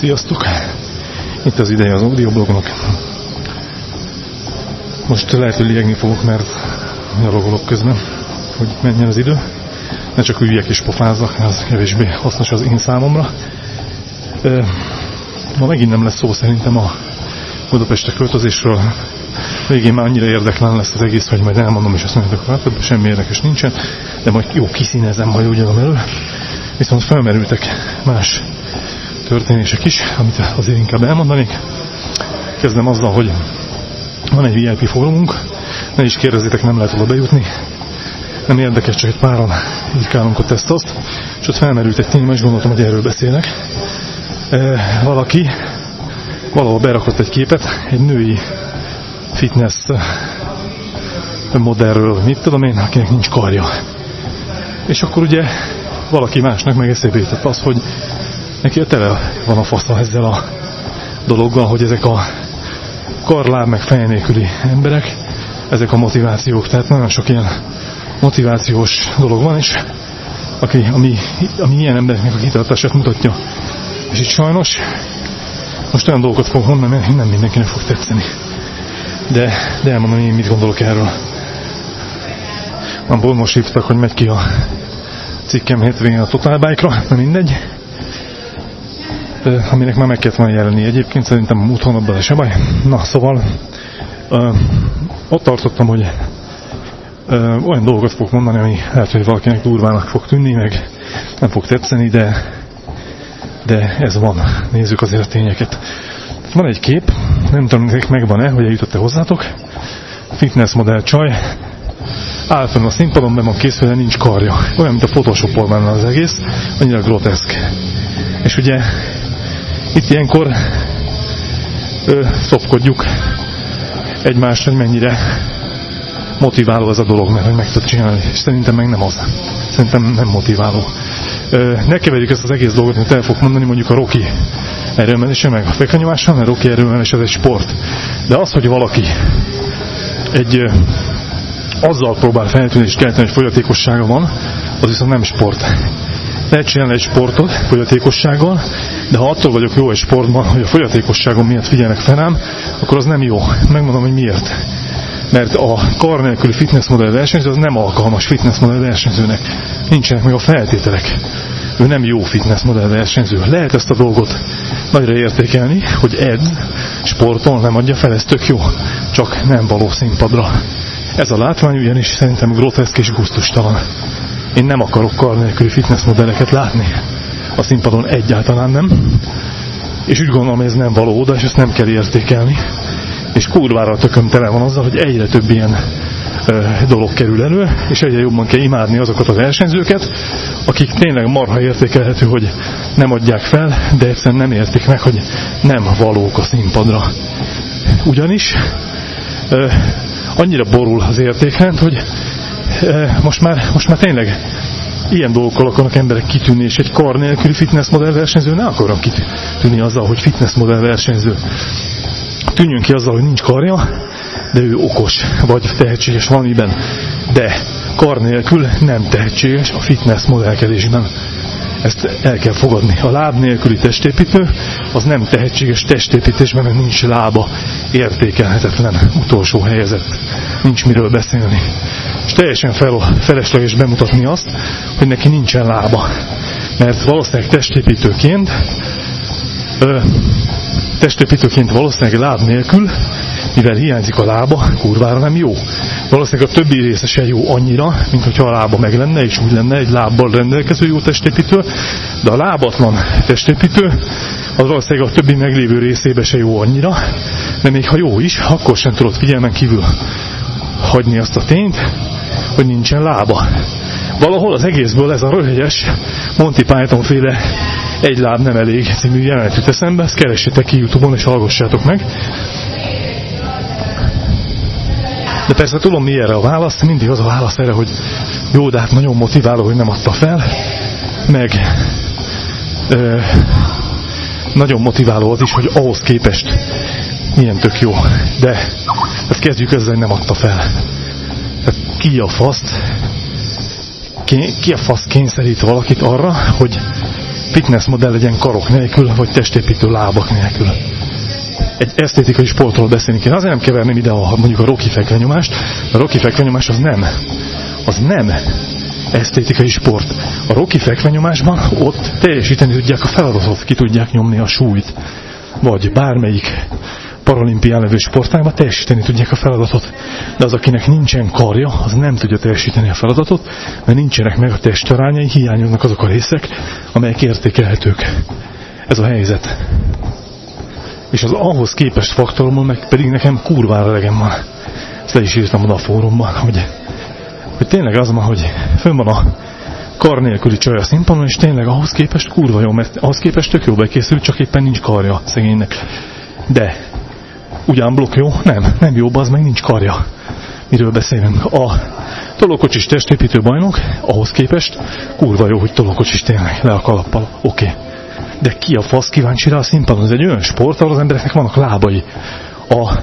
Sziasztok! Itt az ideje az audioblognak. Most lehet, hogy liegni fogok, mert nyarogolok közben, hogy menjen az idő. Ne csak üljek és pofázzak, ez kevésbé hasznos az én számomra. Ma megint nem lesz szó szerintem a Budapestre költözésről. Végén már annyira érdeklen lesz az egész, hogy majd elmondom, és azt mondjátok, hogy semmi érdekes nincsen, de majd jó kiszínezem majd ugyanam elő. Viszont felmerültek más történések is, amit azért inkább elmondanék. Kezdem azzal, hogy van egy VIP fórumunk, ne is kérdezzétek, nem lehet oda bejutni. Nem érdekes, csak egy páran írkálunk ott ezt azt, és ott felmerült egy téma, és gondoltam, hogy erről beszélek. E, valaki valahol berakott egy képet, egy női fitness modellről, mit tudom én, akinek nincs karja. És akkor ugye valaki másnak meg eszébe jutott az, hogy neki a tele van a fasza ezzel a dologgal, hogy ezek a karláb meg fej emberek, ezek a motivációk, tehát nagyon sok ilyen motivációs dolog van, és aki, ami, ami ilyen embereknek a kitartását mutatja. És itt sajnos most olyan dolgokat fog mondani, nem mindenkinek fog tetszeni. De, de elmondom én mit gondolok erről. Abból most hívtak, hogy megy ki a cikkem hétvégén a Total Bike-ra, nem mindegy aminek már meg kellett volna jelenni egyébként, szerintem a múlt hónapban se baj. Na, szóval ott tartottam, hogy olyan dolgokat fogok mondani, ami lehet, hogy valakinek durvának fog tűnni, meg nem fog tetszeni, de, de ez van. Nézzük azért a tényeket. Van egy kép, nem tudom, hogy megvan-e, hogy eljutott-e hozzátok. Fitness modell csaj, áll fenn a színpadon, be van készül, de nincs karja. Olyan, mint a photoshop az egész, annyira groteszk. És ugye itt ilyenkor ö, szopkodjuk egymást, hogy mennyire motiváló ez a dolog, mert hogy meg tud csinálni, és szerintem meg nem az. Szerintem nem motiváló. Ö, ne keverjük ezt az egész dolgot, amit el fogok mondani, mondjuk a Rocky erőmenése, meg a fekanyomással, mert Rocky erőmenés ez egy sport. De az, hogy valaki egy ö, azzal próbál feltűnést kelteni, hogy folyatékossága van, az viszont nem sport lehet csinálni egy sportot fogyatékossággal, de ha attól vagyok jó egy sportban, hogy a fogyatékosságom miatt figyelnek fel rám, akkor az nem jó. Megmondom, hogy miért. Mert a kar nélküli fitnessmodell versenyző az nem alkalmas fitnessmodell versenyzőnek. Nincsenek meg a feltételek. Ő nem jó fitnessmodell versenyző. Lehet ezt a dolgot nagyra értékelni, hogy edz, sportol, nem adja fel, ez tök jó. Csak nem való színpadra. Ez a látvány ugyanis szerintem groteszk és gusztustalan. Én nem akarok kar nélküli fitness modelleket látni. A színpadon egyáltalán nem. És úgy gondolom, hogy ez nem való oda, és ezt nem kell értékelni. És kurvára tököm tele van azzal, hogy egyre több ilyen ö, dolog kerül elő, és egyre jobban kell imádni azokat a versenyzőket, akik tényleg marha értékelhető, hogy nem adják fel, de egyszerűen nem értik meg, hogy nem valók a színpadra. Ugyanis ö, annyira borul az értékrend, hogy most már, most már tényleg ilyen dolgokkal akarnak emberek kitűnni, és egy kar nélküli fitnessmodell versenyző ne akarnak kitűnni azzal, hogy fitnessmodell versenyző. Tűnjön ki azzal, hogy nincs karja, de ő okos, vagy tehetséges valamiben. De kar nélkül nem tehetséges a fitness modellkedésben. Ezt el kell fogadni. A láb nélküli testépítő az nem tehetséges testépítésben, mert nincs lába. Értékelhetetlen utolsó helyezett. Nincs miről beszélni és teljesen fel, felesleges bemutatni azt, hogy neki nincsen lába. Mert valószínűleg testépítőként ö, testépítőként valószínűleg láb nélkül, mivel hiányzik a lába, kurvára nem jó. Valószínűleg a többi része se jó annyira, mint hogyha a lába meg lenne, és úgy lenne egy lábbal rendelkező jó testépítő, de a lábatlan testépítő, az valószínűleg a többi meglévő részébe se jó annyira, de még ha jó is, akkor sem tudod figyelmen kívül hagyni azt a tényt, hogy nincsen lába. Valahol az egészből ez a röhelyes Monty Python féle egy láb nem elég című jelenet jut eszembe, ezt keressétek ki Youtube-on és hallgassátok meg. De persze tudom mi erre a válasz, mindig az a válasz erre, hogy jó, de hát nagyon motiváló, hogy nem adta fel, meg ö, nagyon motiváló az is, hogy ahhoz képest milyen tök jó. De hát kezdjük ezzel, hogy nem adta fel ki a faszt, ki a fasz kényszerít valakit arra, hogy fitness modell legyen karok nélkül, vagy testépítő lábak nélkül. Egy esztétikai sportról beszélni kéne. Azért nem keverném ide a, mondjuk a Rocky fekvenyomást. A Rocky fekvenyomás az nem, az nem esztétikai sport. A Rocky fekvenyomásban ott teljesíteni tudják a feladatot, ki tudják nyomni a súlyt. Vagy bármelyik paralimpián levő sportágban teljesíteni tudják a feladatot. De az, akinek nincsen karja, az nem tudja teljesíteni a feladatot, mert nincsenek meg a testarányai, hiányoznak azok a részek, amelyek értékelhetők. Ez a helyzet. És az ahhoz képest faktorommal meg pedig nekem kurvára elegem van. Ezt le is írtam oda a fórumban, hogy, hogy tényleg az van, hogy fönn van a kar nélküli csaj a színpadon, és tényleg ahhoz képest kurva jó, mert ahhoz képest tök jó bekészült, csak éppen nincs karja szegénynek. De ugyan blokk jó? Nem, nem jó, az meg nincs karja. Miről beszélünk? A tolókocsis testépítő bajnok, ahhoz képest kurva jó, hogy tolókocsis tényleg le a kalappal. Oké. Okay. De ki a fasz kíváncsi rá a színpadon? Ez egy olyan sport, ahol az embereknek vannak lábai. A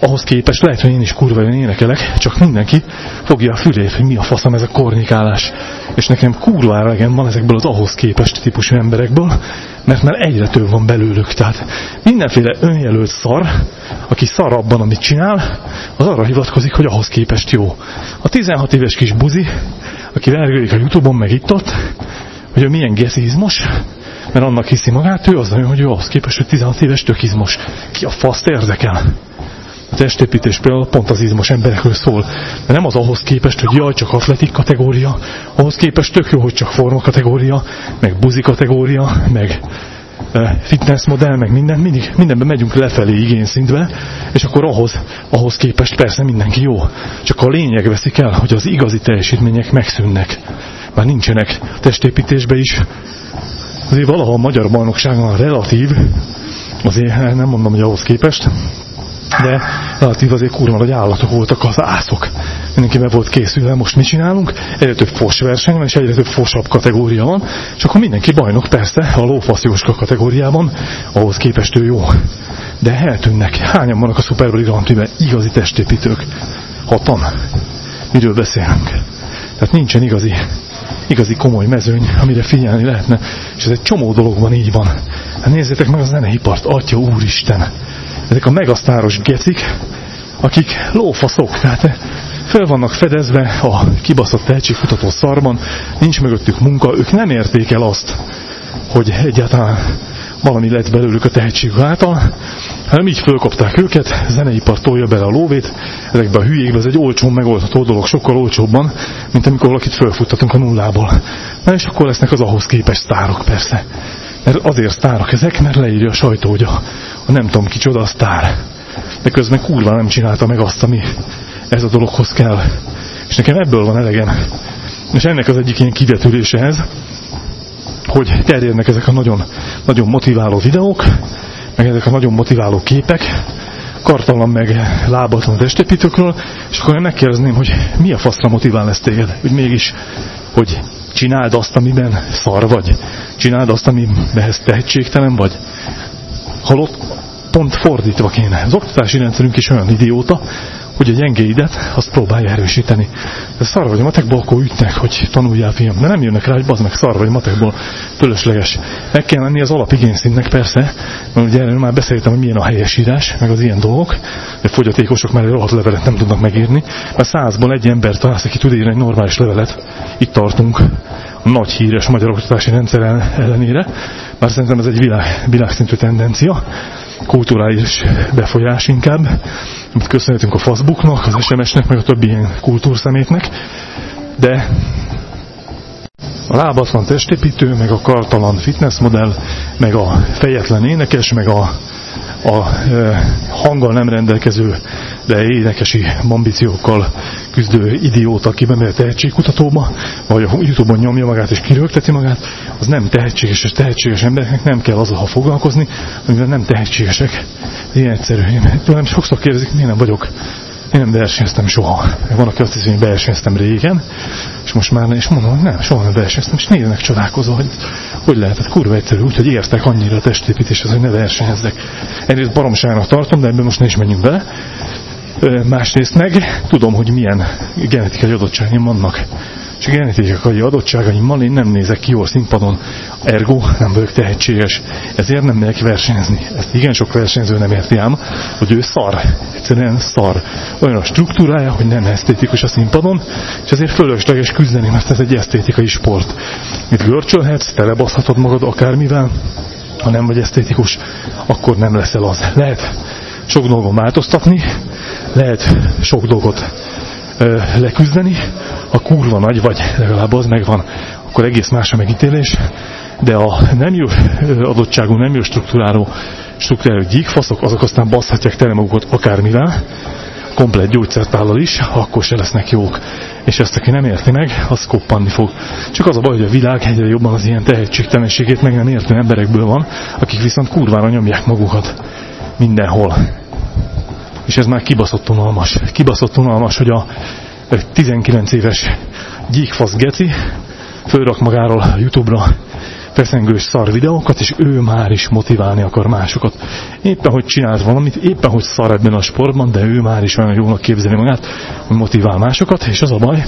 ahhoz képest lehet, hogy én is kurva jön énekelek, csak mindenki fogja a fülét, hogy mi a faszom ez a kornikálás. És nekem kurva elegem van ezekből az ahhoz képest típusú emberekből, mert már egyre több van belőlük. Tehát mindenféle önjelölt szar, aki szar abban, amit csinál, az arra hivatkozik, hogy ahhoz képest jó. A 16 éves kis buzi, aki vergődik a Youtube-on, meg itt ott, hogy milyen geszizmos, mert annak hiszi magát, ő az nagyon, hogy ő ahhoz képest, hogy 16 éves tök izmos. Ki a faszt érdekel? A testépítés például pont az izmos emberekről szól. De nem az ahhoz képest, hogy jaj, csak atletik kategória, ahhoz képest tök jó, hogy csak forma kategória, meg buzi kategória, meg fitness modell, meg minden, mindig, mindenben megyünk lefelé igényszintbe, és akkor ahhoz, ahhoz képest persze mindenki jó. Csak a lényeg veszik el, hogy az igazi teljesítmények megszűnnek. Már nincsenek testépítésbe is. Azért valaha a magyar bajnokságon relatív, azért nem mondom, hogy ahhoz képest, de relatív azért kurva nagy állatok voltak az ászok. Mindenki be volt készülve, most mit csinálunk? Egyre több fos verseny van, és egyre több fosabb kategória van, és akkor mindenki bajnok persze a lófaszjóska kategóriában, ahhoz képest ő jó. De eltűnnek. Hányan vannak a Super Grand igazi testépítők? Hatan. Miről beszélünk? Tehát nincsen igazi, igazi komoly mezőny, amire figyelni lehetne. És ez egy csomó dologban így van. Hát nézzétek meg a zeneipart, Atya Úristen! ezek a megasztáros gecik, akik lófaszok, tehát fel vannak fedezve a kibaszott tehetségkutató szarban, nincs mögöttük munka, ők nem érték el azt, hogy egyáltalán valami lett belőlük a tehetségük által, hanem így fölkapták őket, zeneipar tolja bele a lóvét, ezekbe a hülyékbe, ez egy olcsó megoldható dolog, sokkal olcsóbban, mint amikor valakit fölfuttatunk a nullából. Na és akkor lesznek az ahhoz képest sztárok persze. Mert azért sztárok ezek, mert leírja a sajtó, hogy a, a nem tudom kicsoda a sztár. De közben kurva nem csinálta meg azt, ami ez a dologhoz kell. És nekem ebből van elegem. És ennek az egyik ilyen kivetülése ez, hogy terjednek ezek a nagyon, nagyon motiváló videók, meg ezek a nagyon motiváló képek, kartalan meg lábatlan testépítőkről, és akkor én megkérdezném, hogy mi a faszra motivál ezt téged, hogy mégis, hogy csináld azt, amiben szar vagy, csináld azt, amiben tehetségtelen vagy. Halott, pont fordítva kéne. Az oktatási rendszerünk is olyan idióta, hogy a gyengéidet azt próbálja erősíteni. De szar vagy a matekból, akkor ütnek, hogy tanuljál fiam. De nem jönnek rá, hogy bazd meg szar vagy a matekból fölösleges. Meg kell lenni az alapigényszintnek persze, mert ugye már beszéltem, hogy milyen a helyesírás, meg az ilyen dolgok, hogy fogyatékosok már egy rohadt levelet nem tudnak megírni, mert százból egy ember találsz, aki tud írni egy normális levelet. Itt tartunk a nagy híres magyar oktatási rendszer ellenére, bár szerintem ez egy világ, világszintű tendencia, kulturális befolyás inkább, köszönhetünk a Facebooknak, az SMS-nek, meg a többi ilyen kultúrszemétnek, de a lábatlan testépítő, meg a kartalan fitnessmodell, meg a fejetlen énekes, meg a, a e, hanggal nem rendelkező, de énekesi ambíciókkal küzdő idióta, aki bemegy a tehetségkutatóba, vagy a Youtube-on nyomja magát és kirögteti magát, az nem tehetséges, és tehetséges embereknek nem kell azzal foglalkozni, amivel nem tehetségesek. Ilyen egyszerű. Én tőlem sokszor kérdezik, miért nem vagyok én nem versenyeztem soha. Van, aki azt hiszi, hogy versenyeztem régen, és most már és mondom, hogy nem, soha nem versenyeztem, és néznek csodálkozó, hogy hogy lehetett kurva egyszerű, úgyhogy értek annyira a testépítéshez, hogy ne versenyezzek. Egyrészt baromságnak tartom, de ebben most ne is menjünk bele. Másrészt meg tudom, hogy milyen genetikai adottságaim vannak. És genetikai adottságaimmal én nem nézek ki jól színpadon, ergo nem vagyok tehetséges, ezért nem megyek versenyezni. Ezt igen sok versenyző nem érti ám, hogy ő szar, egyszerűen szar. Olyan a struktúrája, hogy nem esztétikus a színpadon, és ezért fölösleges küzdeni, mert ez egy esztétikai sport. Itt görcsölhetsz, telebaszhatod magad akármivel, ha nem vagy esztétikus, akkor nem leszel az. Lehet sok dolgon változtatni, lehet sok dolgot ö, leküzdeni, ha kurva nagy vagy, legalább az megvan, akkor egész más a megítélés, de a nem jó adottságú, nem jó struktúráló, struktúráló gyíkfaszok, azok aztán baszhatják tele magukat akármivel, komplet gyógyszertállal is, akkor se lesznek jók. És ezt, aki nem érti meg, az koppanni fog. Csak az a baj, hogy a világ egyre jobban az ilyen tehetségtelenségét meg nem értő emberekből van, akik viszont kurvára nyomják magukat mindenhol. És ez már kibaszott unalmas. Kibaszott unalmas, hogy a 19 éves gyíkfasz geci fölrak magáról a Youtube-ra feszengős szar videókat, és ő már is motiválni akar másokat. Éppen, hogy csinált valamit, éppen, hogy szar ebben a sportban, de ő már is olyan jónak képzeli magát, hogy motivál másokat, és az a baj,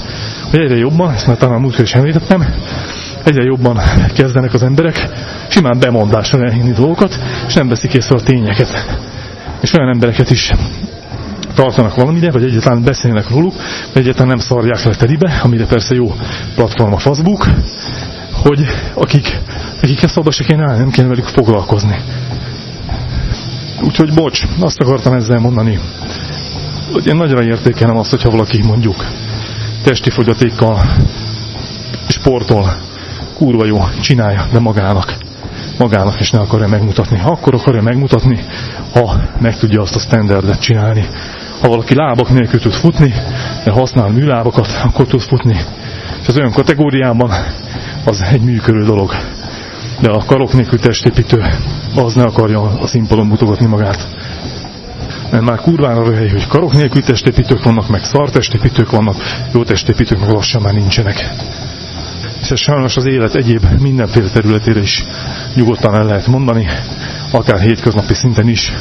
hogy egyre jobban, ezt már talán múltkor is említettem, egyre jobban kezdenek az emberek simán bemondásra elhinni dolgokat, és nem veszik észre a tényeket. És olyan embereket is tartanak valamire, vagy egyáltalán beszélnek róluk, vagy egyáltalán nem szarják le telibe, amire persze jó platform a Facebook, hogy akik, akik ezt oda se kéne állni, nem kéne velük foglalkozni. Úgyhogy bocs, azt akartam ezzel mondani, hogy én nagyra értékelem azt, hogyha valaki mondjuk testi fogyatékkal sportol, kurva jó, csinálja, de magának. Magának, és ne akarja megmutatni. Ha akkor akarja megmutatni, ha meg tudja azt a standardet csinálni. Ha valaki lábak nélkül tud futni, de használ műlábakat, akkor tud futni. És az olyan kategóriában az egy működő dolog. De a karok nélkül testépítő az ne akarja a színpadon mutogatni magát. Mert már kurvára röhely, hogy karok nélkül testépítők vannak, meg szar testépítők vannak, jó testépítők meg lassan már nincsenek. Ez sajnos az élet egyéb mindenféle területére is nyugodtan el lehet mondani, akár hétköznapi szinten is,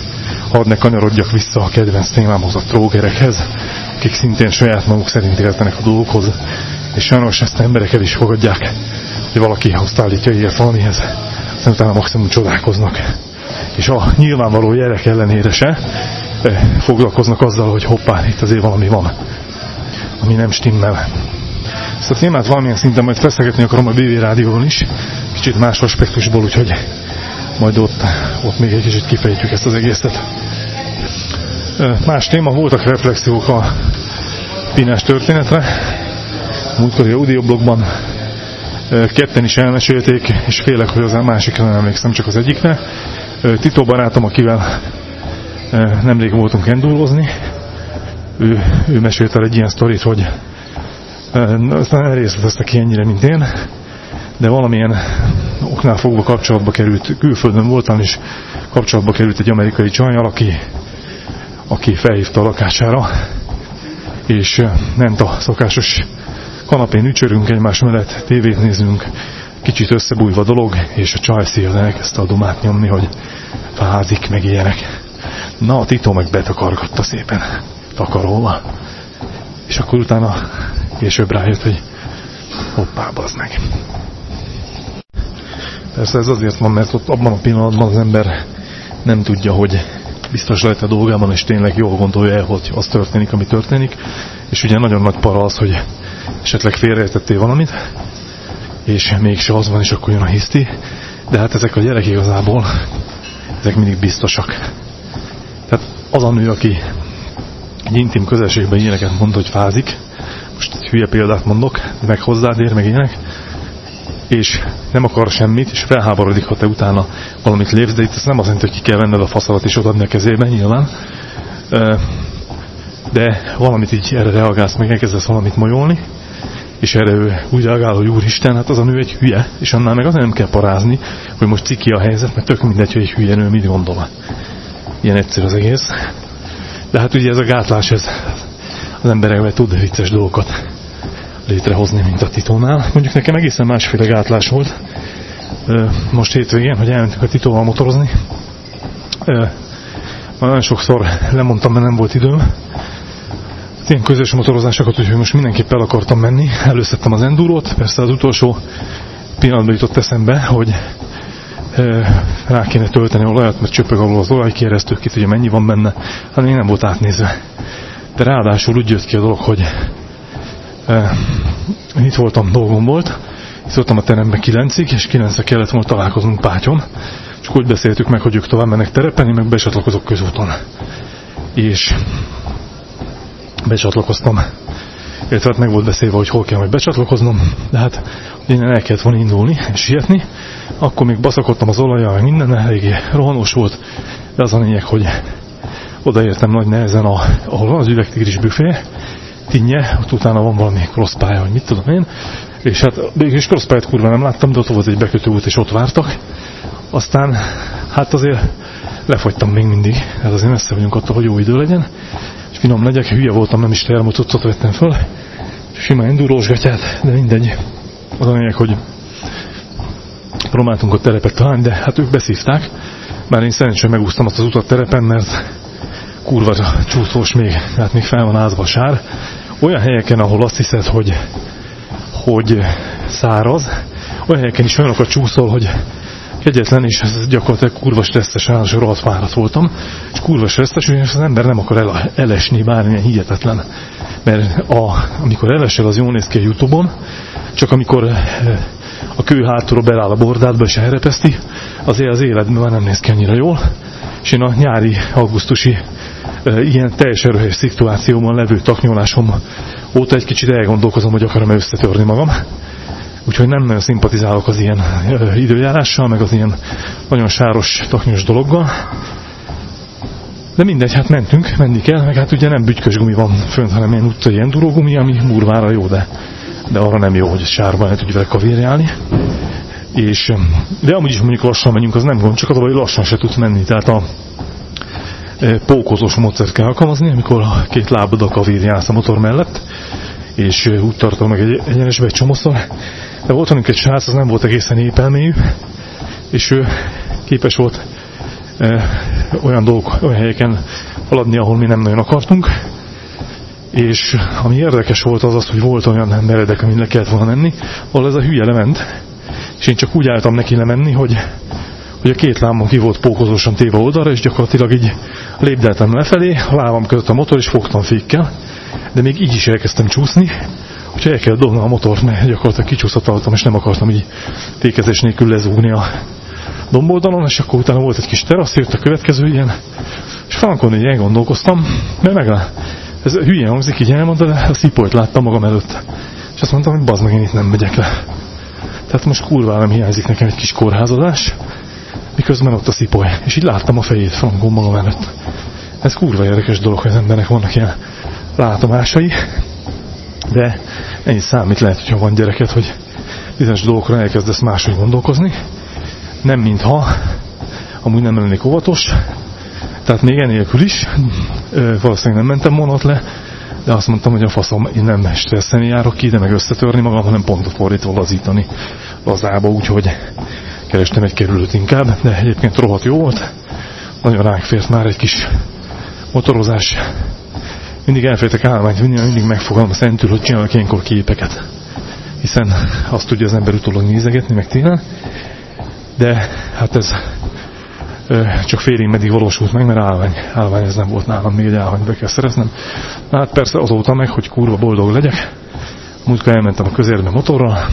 hadd ne kanyarodjak vissza a kedvenc témámhoz, a trógerekhez, akik szintén saját maguk szerint értenek a dolgokhoz, és sajnos ezt emberek is fogadják, hogy valaki azt állítja ilyet valamihez, aztán utána maximum csodálkoznak. És a nyilvánvaló jelek ellenére se eh, foglalkoznak azzal, hogy hoppá, itt azért valami van, ami nem stimmel. Ezt a témát valamilyen szinten majd feszegetni akarom a BV rádióban is, kicsit más aspektusból, úgyhogy majd ott, ott még egy kicsit kifejtjük ezt az egészet. Más téma, voltak reflexiók a Pinás történetre. Múltkori audioblogban ketten is elmesélték, és félek, hogy az a másikra nem emlékszem, csak az egyikre. Tito barátom, akivel nemrég voltunk endulózni, ő, ő mesélt el egy ilyen sztorit, hogy aztán nem részletezte ki ennyire, mint én, de valamilyen oknál fogva kapcsolatba került, külföldön voltam, és kapcsolatba került egy amerikai csajjal, aki, aki felhívta a lakására, és ment a szokásos kanapén ücsörünk egymás mellett, tévét nézünk, kicsit összebújva dolog, és a csaj az elkezdte a domát nyomni, hogy fázik, meg ilyenek. Na, a Tito meg betakargatta szépen, takarolva. És akkor utána később rájött, hogy hoppá, az meg. Persze ez azért van, mert ott abban a pillanatban az ember nem tudja, hogy biztos lehet a dolgában, és tényleg jól gondolja el, hogy az történik, ami történik. És ugye nagyon nagy para az, hogy esetleg félreértettél valamit, és mégse az van, és akkor jön a hiszti. De hát ezek a gyerek igazából, ezek mindig biztosak. Tehát az a nő, aki egy intim közelségben ilyeneket mond, hogy fázik, most egy hülye példát mondok, meg hozzád ér, meg ilyenek, és nem akar semmit, és felháborodik, ha te utána valamit lépsz, de itt ez nem az jelenti, hogy ki kell venned a faszalat és odaadni a kezébe, nyilván. De valamit így erre reagálsz, meg elkezdesz valamit molyolni, és erre ő úgy reagál, hogy úristen, hát az a nő egy hülye, és annál meg azért nem kell parázni, hogy most ciki a helyzet, mert tök mindegy, hogy egy hülye nő mit gondol. Ilyen egyszerű az egész. De hát ugye ez a gátlás, ez az emberekben tud vicces dolgokat létrehozni, mint a titónál. Mondjuk nekem egészen másféle gátlás volt. Most hétvégén, hogy elmentünk a titóval motorozni. Nagyon sokszor lemondtam, mert nem volt időm. ilyen közös motorozásokat, úgyhogy most mindenképp el akartam menni. Előszedtem az endurót, persze az utolsó pillanatban jutott eszembe, hogy rá kéne tölteni olajat, mert csöpög alul az olajkéreztő, ki tudja mennyi van benne, hát még nem volt átnézve. De ráadásul úgy jött ki a dolog, hogy e, itt voltam, dolgom volt, itt voltam a teremben kilencig, és kilencre kellett volna találkoznunk Pátyon, és úgy beszéltük meg, hogy ők tovább mennek terepen, én meg becsatlakozok közúton. És becsatlakoztam. Illetve hát meg volt beszélve, hogy hol kell majd becsatlakoznom, de hát innen el kellett volna indulni és sietni. Akkor még baszakodtam az olajjal, minden eléggé rohanós volt, de az a lényeg, hogy odaértem nagy nehezen, a, ahol van az üvegtigris büfé, tinnye, ott utána van valami crosspálya, vagy mit tudom én, és hát végül is crosspályát kurva nem láttam, de ott volt egy bekötő út, és ott vártak. Aztán, hát azért lefagytam még mindig, hát azért messze vagyunk attól, hogy jó idő legyen, és finom legyek, hülye voltam, nem is termocucot vettem föl, sima endurós gatyát, de mindegy. Az a lényeg, hogy próbáltunk a terepet találni, de hát ők beszívták, mert én szerencsére megúsztam azt az utat terepen, mert kurva csúszós még, tehát még fel van ázva sár. Olyan helyeken, ahol azt hiszed, hogy, hogy száraz, olyan helyeken is olyanokat csúszol, hogy kegyetlen, és ez gyakorlatilag kurva stresszes, állandós rohadt fáradt voltam, és kurva stresszes, ugyanis az ember nem akar el, elesni, bármilyen hihetetlen. Mert a, amikor elesel, az jól néz ki a Youtube-on, csak amikor eh, a kő hátulról beláll a bordádba és elrepeszti, azért az életben már nem néz ki annyira jól. És én a nyári, augusztusi ilyen teljesen röhelyes szituációban levő taknyolásom óta egy kicsit elgondolkozom, hogy akarom-e összetörni magam. Úgyhogy nem nagyon szimpatizálok az ilyen időjárással, meg az ilyen nagyon sáros taknyos dologgal. De mindegy, hát mentünk, menni kell, meg hát ugye nem bütykös gumi van fönt, hanem ilyen utcai endurogumi, ami murvára jó, de de arra nem jó, hogy sárba el tudj vele kavérjálni. És, de amúgy is mondjuk lassan menjünk, az nem gond, csak az, hogy lassan se tudsz menni. Tehát a pókozós módszert kell alkalmazni, amikor a két lábaddal kavérjálsz a motor mellett, és úgy tartom meg egy egyenesbe egy csomószor. De volt velünk egy srác, az nem volt egészen épelmélyű, és ő képes volt olyan dolgok, olyan helyeken haladni, ahol mi nem nagyon akartunk, és ami érdekes volt az az, hogy volt olyan meredek, amin le kellett volna menni, ahol ez a hülye lement, és én csak úgy álltam neki lemenni, hogy, hogy a két lábam ki volt pókozósan téve oldalra, és gyakorlatilag így lépdeltem lefelé, a lábam között a motor, és fogtam fékkel, de még így is elkezdtem csúszni, úgyhogy el kellett dobnom a motort, mert gyakorlatilag kicsúszhataltam, és nem akartam így fékezés nélkül lezúgni a domboldalon, és akkor utána volt egy kis terasz, jött a következő ilyen, és frankon így elgondolkoztam, mert meglát, ez hülye hangzik, így elmondta, de a szipolyt láttam magam előtt. És azt mondtam, hogy bazd meg, én itt nem megyek le. Tehát most kurva nem hiányzik nekem egy kis kórházadás, miközben ott a szipoly. És így láttam a fejét frankon magam előtt. Ez kurva érdekes dolog, hogy az embernek vannak ilyen látomásai, de ennyi számít lehet, hogyha van gyereket, hogy bizonyos dolgokra elkezdesz máshogy gondolkozni. Nem mintha, amúgy nem lennék óvatos, tehát még enélkül is, valószínűleg nem mentem vonat le, de azt mondtam, hogy a faszom, én nem stresszelni járok ki, de meg összetörni magam, hanem pont fordítva lazítani lazába, úgyhogy kerestem egy kerülőt inkább, de egyébként rohadt jó volt. Nagyon ránk fért már egy kis motorozás. Mindig elfértek állványt, mindig, mindig megfogalmaz szentül, hogy csinálok ilyenkor képeket. Hiszen azt tudja az ember utólag nézegetni, meg tényleg. De hát ez csak félig meddig valósult meg, mert állvány, állvány ez nem volt nálam, még egy állványt be kell szereznem. Hát persze azóta meg, hogy kurva boldog legyek. Múltkor elmentem a közérbe motorral,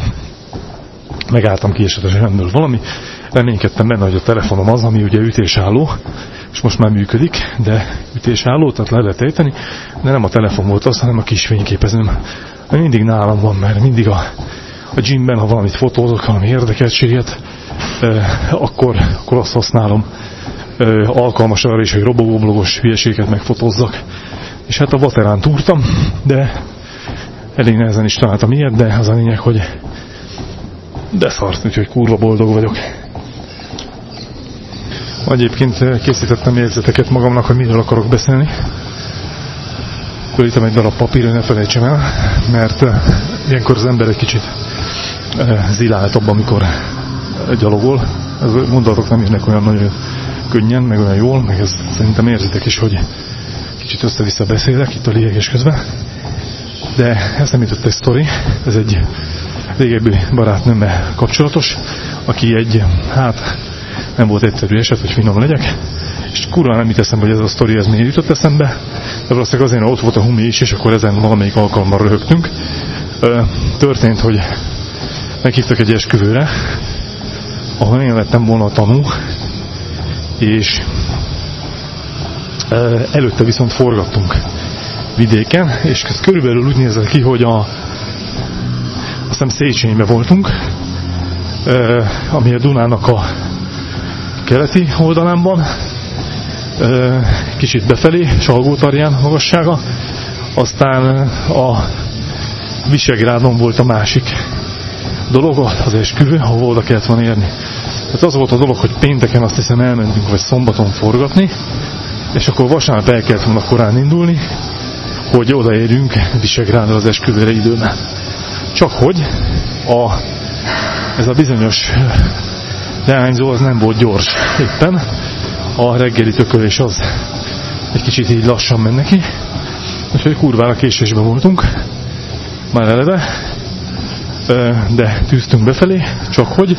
megálltam ki esetesen ebből valami, reménykedtem benne, hogy a telefonom az, ami ugye ütésálló, és most már működik, de ütésálló, tehát le lehet ejteni, de nem a telefon volt az, hanem a kis fényképezőm. Mindig nálam van, mert mindig a, a gymben, ha valamit fotózok, valami érdekeltséget, akkor, akkor azt használom alkalmas arra is, hogy robogóblogos hülyeséget megfotózzak. És hát a Vaterán túrtam, de elég nehezen is találtam ilyet, de az a lényeg, hogy de szart, úgyhogy kurva boldog vagyok. Egyébként készítettem jegyzeteket magamnak, hogy miről akarok beszélni. Fölítem egy darab papír, ne felejtsem el, mert ilyenkor az ember egy kicsit ziláltabb, amikor gyalogol. Ez gondolatok nem jönnek olyan nagyon könnyen, meg olyan jól, meg ez szerintem érzitek is, hogy kicsit össze-vissza beszélek itt a lényeges közben. De ezt nem jutott egy sztori, ez egy régebbi barátnőmmel kapcsolatos, aki egy, hát nem volt egyszerű eset, hogy finom legyek, és kurva nem teszem, hogy ez a sztori ez miért jutott eszembe, de valószínűleg azért, ott volt a humi is, és akkor ezen valamelyik alkalommal röhögtünk. Történt, hogy meghívtak egy esküvőre, ahol én lettem volna a tanú, és előtte viszont forgattunk vidéken, és ez körülbelül úgy nézett ki, hogy a azt hiszem Széchenybe voltunk, ami a Dunának a keleti oldalán van, kicsit befelé, Salgótarján magassága, aztán a Visegrádon volt a másik dolog, az esküvő, ahol oda kellett volna érni. Tehát az volt a dolog, hogy pénteken azt hiszem elmentünk, vagy szombaton forgatni, és akkor vasárnap el kellett volna korán indulni, hogy odaérjünk Visegrádra az esküvőre időben. Csak hogy a, ez a bizonyos leányzó az nem volt gyors éppen, a reggeli tökölés az egy kicsit így lassan ment neki, úgyhogy kurvára késésben voltunk, már eleve, de tűztünk befelé, csak hogy,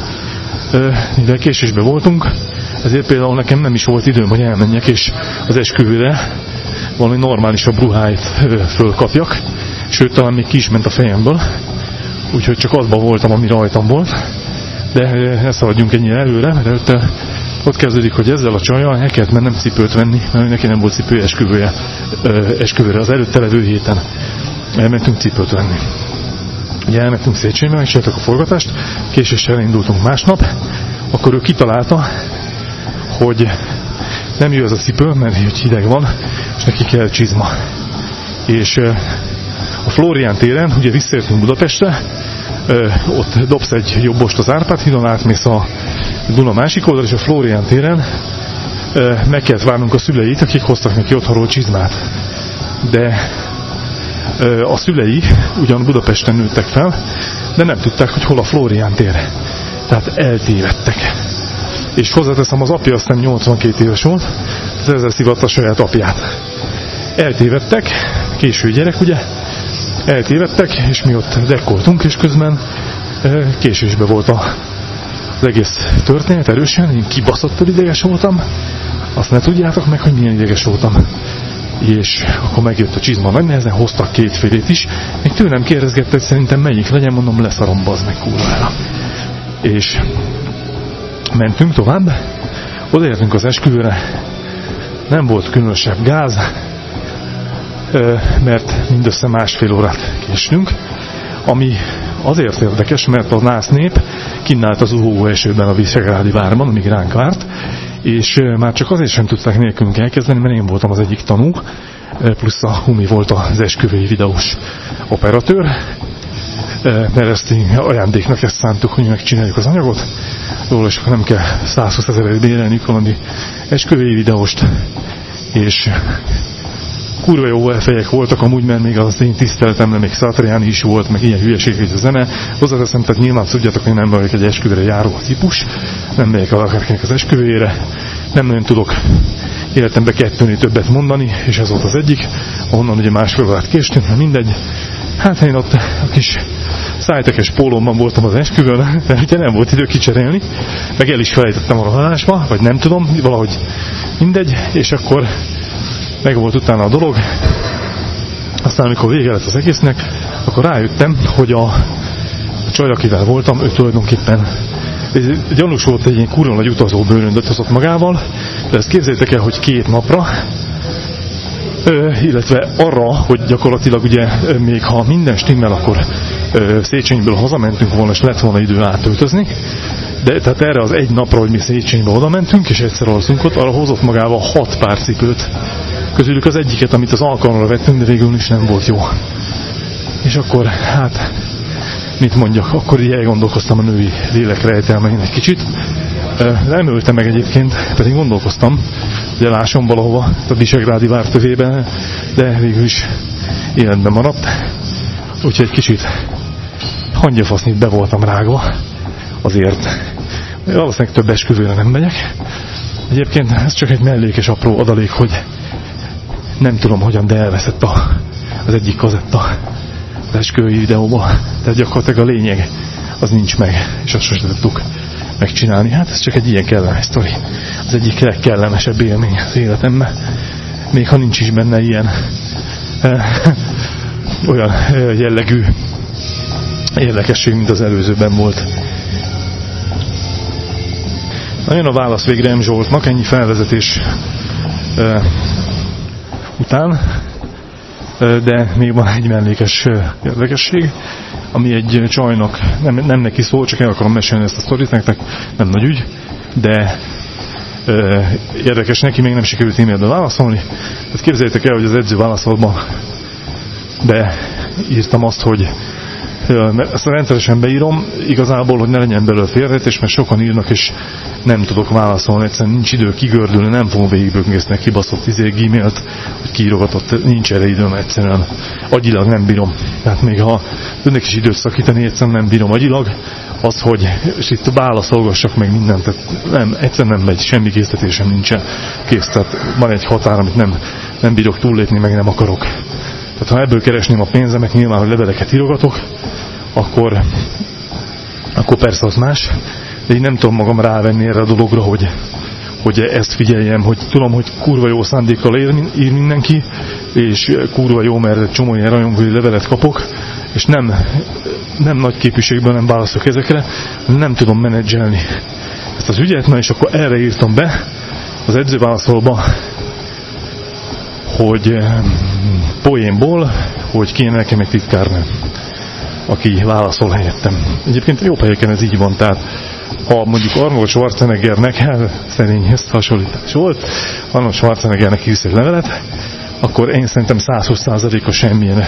mivel késésben voltunk, ezért például nekem nem is volt időm, hogy elmenjek, és az esküvőre valami normálisabb ruháit fölkapjak, sőt, talán még ki is ment a fejemből, úgyhogy csak azban voltam, ami rajtam volt, de ne szaladjunk ennyire előre, mert előtte ott kezdődik, hogy ezzel a csajjal el kellett mennem cipőt venni, mert neki nem volt cipő esküvője, esküvőre az előtte levő héten. Elmentünk cipőt venni. Ugye elmentünk Széchenybe, és a forgatást, késéssel indultunk másnap, akkor ő kitalálta, hogy nem jó ez a cipő, mert hogy hideg van, és neki kell csizma. És a Florián téren, ugye visszaértünk Budapestre, ott dobsz egy jobbost az Árpád hídon, átmész a Duna másik oldal, és a Florián téren meg kellett várnunk a szüleit, akik hoztak neki otthonról csizmát. De a szülei ugyan Budapesten nőttek fel, de nem tudták, hogy hol a Florián tér. Tehát eltévedtek. És hozzáteszem, az apja aztán 82 éves volt, ez ezzel szivatta saját apját. Eltévedtek, késő gyerek ugye, eltévedtek, és mi ott dekkoltunk, és közben késésbe volt a, az egész történet erősen, én kibaszottan ideges voltam, azt ne tudjátok meg, hogy milyen ideges voltam. És akkor megjött a csizma nagy nehezen, hoztak kétfélét is, még tőlem kérdezgette, hogy szerintem melyik legyen, mondom, leszarom bazd meg kurvára. És mentünk tovább, odaértünk az esküvőre, nem volt különösebb gáz, mert mindössze másfél órát késünk, ami azért érdekes, mert a nász nép kinnált az uhó esőben a Viszegrádi várban, amíg ránk várt, és már csak azért sem tudták nélkülünk elkezdeni, mert én voltam az egyik tanú, plusz a Humi volt az esküvői videós operatőr, mert ezt ajándéknak ezt szántuk, hogy megcsináljuk az anyagot, róla akkor nem kell 120 ezeret bérelni valami esküvői videóst, és kurva jó fejek voltak amúgy, mert még az én tiszteletemre még Satriani is volt, meg ilyen hülyeség, hogy a zene. Hozzáteszem, tehát nyilván tudjátok, hogy nem vagyok egy esküvőre járó típus, nem megyek el akárkinek az esküvőjére, nem nagyon tudok életembe kettőnél többet mondani, és ez volt az egyik, onnan ugye másfél órát késtünk, mert mindegy. Hát én ott a kis szájtekes pólómban voltam az esküvőn, mert ugye nem volt idő kicserélni, meg el is felejtettem a rohanásba, vagy nem tudom, valahogy mindegy, és akkor meg volt utána a dolog. Aztán amikor vége lett az egésznek, akkor rájöttem, hogy a, csaj, akivel voltam, ő tulajdonképpen ez gyanús volt egy ilyen kurva nagy utazó bőröndöt hozott magával, de ezt képzeljétek el, hogy két napra, ö, illetve arra, hogy gyakorlatilag ugye még ha minden stimmel, akkor ö, Széchenyből hazamentünk volna, és lett volna idő átöltözni, de tehát erre az egy napra, hogy mi Széchenybe oda mentünk, és egyszer alszunk ott, arra hozott magával hat pár cipőt, közülük az egyiket, amit az alkalomra vettünk, de végül is nem volt jó. És akkor, hát, mit mondjak, akkor így elgondolkoztam a női lélek rejtelmein egy kicsit. Nem öltem meg egyébként, pedig gondolkoztam, hogy elásom valahova a Visegrádi vártövében, de végül is életben maradt. Úgyhogy egy kicsit hangyafasznyit be voltam rágva, azért valószínűleg több esküvőre nem megyek. Egyébként ez csak egy mellékes apró adalék, hogy nem tudom hogyan, de elveszett a, az egyik kazetta az esküvői videóból. Tehát gyakorlatilag a lényeg az nincs meg, és azt sem tudtuk megcsinálni. Hát ez csak egy ilyen kellemes sztori. Az egyik legkellemesebb élmény az életemben. Még ha nincs is benne ilyen eh, olyan eh, jellegű érdekesség, mint az előzőben volt. Na jön a válasz végre M. Zsoltnak, ennyi felvezetés uh, után, de még van egy mellékes érdekesség, ami egy csajnak, nem, nem neki szól, csak el akarom mesélni ezt a sztorit nektek, nem nagy ügy, de uh, érdekes neki, még nem sikerült e-mailbe válaszolni. Tehát képzeljétek el, hogy az edző válaszolban beírtam azt, hogy ezt rendszeresen beírom, igazából, hogy ne legyen belőle félretés, mert sokan írnak, és nem tudok válaszolni, egyszerűen nincs idő kigördülni, nem fogom végigböngészni a kibaszott izé e-mailt, hogy kiírogatott, nincs erre időm egyszerűen, agyilag nem bírom. Tehát még ha önnek is időt szakítani, egyszerűen nem bírom agyilag, az, hogy és itt válaszolgassak meg mindent, tehát nem, egyszerűen nem megy, semmi készítésem nincsen kész, tehát van egy határ, amit nem, nem bírok túllépni, meg nem akarok. Tehát ha ebből keresném a pénzemet, nyilván, hogy leveleket írogatok, akkor, akkor persze az más, de én nem tudom magam rávenni erre a dologra, hogy, hogy ezt figyeljem, hogy tudom, hogy kurva jó szándékkal ír, ír mindenki, és kurva jó, mert csomó ilyen rajongói levelet kapok, és nem, nem nagy képviségből nem válaszok ezekre, nem tudom menedzselni ezt az ügyet, na és akkor erre írtam be az edzőválaszolba, hogy poénból, hogy kéne nekem egy titkárnő aki válaszol helyettem. Egyébként jó helyeken ez így van, tehát ha mondjuk Arnold Schwarzeneggernek, szerény ezt hasonlítás volt, Arnold Schwarzeneggernek írsz egy levelet, akkor én szerintem 120%-os semmilyen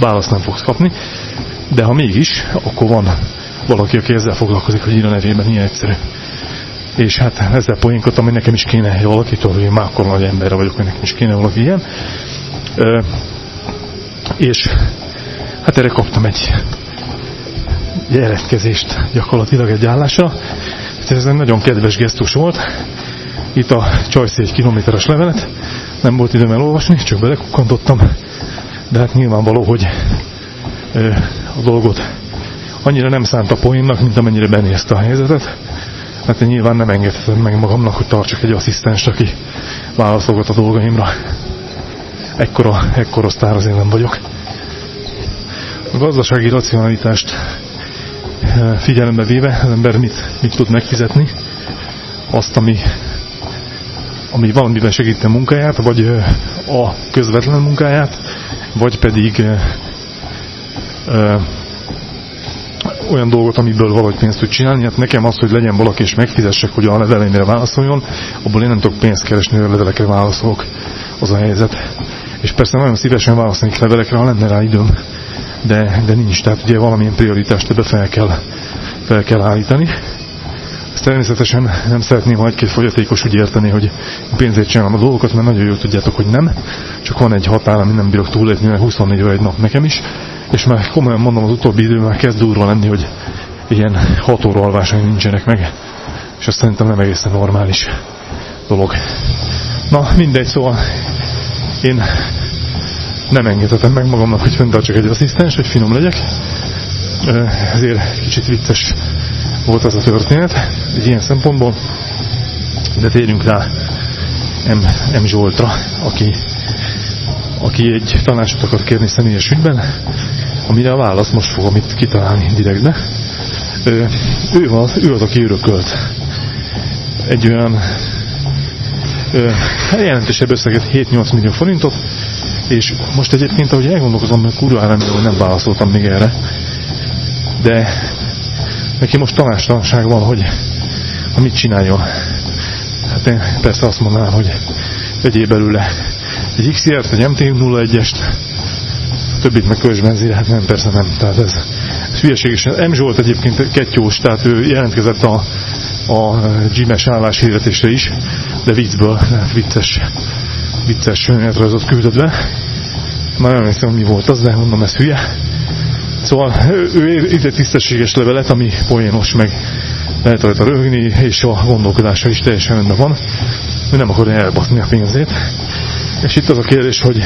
választ nem fogsz kapni, de ha mégis, akkor van valaki, aki ezzel foglalkozik, hogy ír a nevében, ilyen egyszerű. És hát ezzel poénkodtam, hogy nekem is kéne valaki, hogy én már akkor nagy emberre vagyok, hogy nekem is kéne valaki ilyen. És Hát erre kaptam egy jelentkezést gyakorlatilag egy állásra. Hát ez egy nagyon kedves gesztus volt. Itt a Csajci egy kilométeres levelet. Nem volt időm elolvasni, csak belekukkantottam. De hát nyilvánvaló, hogy a dolgot annyira nem szánt a poénnak, mint amennyire benézte a helyzetet. Hát én nyilván nem engedhetem meg magamnak, hogy tartsak egy asszisztenst, aki válaszolgat a dolgaimra. Ekkora, ekkora sztár azért nem vagyok a gazdasági racionalitást eh, figyelembe véve az ember mit, mit tud megfizetni, azt, ami, ami valamiben segíti a munkáját, vagy eh, a közvetlen munkáját, vagy pedig ö, eh, ö, olyan dolgot, amiből valahogy pénzt tud csinálni. Hát nekem az, hogy legyen valaki és megfizessek, hogy a leveleimre válaszoljon, abból én nem tudok pénzt keresni, a levelekre válaszolok. Az a helyzet. És persze nagyon szívesen válaszolnék levelekre, ha lenne rá időm de, de nincs, tehát ugye valamilyen prioritást ebbe fel kell, fel kell állítani. Ezt természetesen nem szeretném, ha egy-két fogyatékos úgy érteni, hogy pénzért csinálom a dolgokat, mert nagyon jól tudjátok, hogy nem. Csak van egy határ, ami nem bírok túlépni, mert 24 óra egy nap nekem is. És már komolyan mondom, az utóbbi időben már kezd durva lenni, hogy ilyen 6 óra alvásai nincsenek meg. És azt szerintem nem egészen normális dolog. Na, mindegy, szóval én nem engedhetem meg magamnak, hogy fenntartsak egy asszisztens, hogy finom legyek. Ezért kicsit vicces volt az a történet, egy ilyen szempontból. De térjünk rá M, M. Zsoltra, aki, aki egy tanácsot akar kérni személyes ügyben, amire a válasz most fogom itt kitalálni direktbe. Ő, ő, az, ő az, aki örökölt egy olyan jelentősebb összeget 7-8 millió forintot, és most egyébként, ahogy elgondolkozom, hogy kurva remélem, hogy nem válaszoltam még erre, de neki most tanástalanság van, hogy, hogy mit csináljon. Hát én persze azt mondanám, hogy vegyél belőle egy XR-t, egy MT-01-est, többit meg kölcsbenzire, hát nem, persze nem. Tehát ez, ez hülyeség is. M. Zsolt egyébként kettős, tehát ő jelentkezett a, a gymes álláshirdetésre is, de viccből, tehát vicces vicces önéletrajzot küldött be. Már nem emlékszem, mi volt az, de mondom, ez hülye. Szóval ő, ő írt egy tisztességes levelet, ami poénos, meg lehet rajta röhögni, és a gondolkodása is teljesen rendben van. Ő nem akarja elbaszni a pénzét. És itt az a kérdés, hogy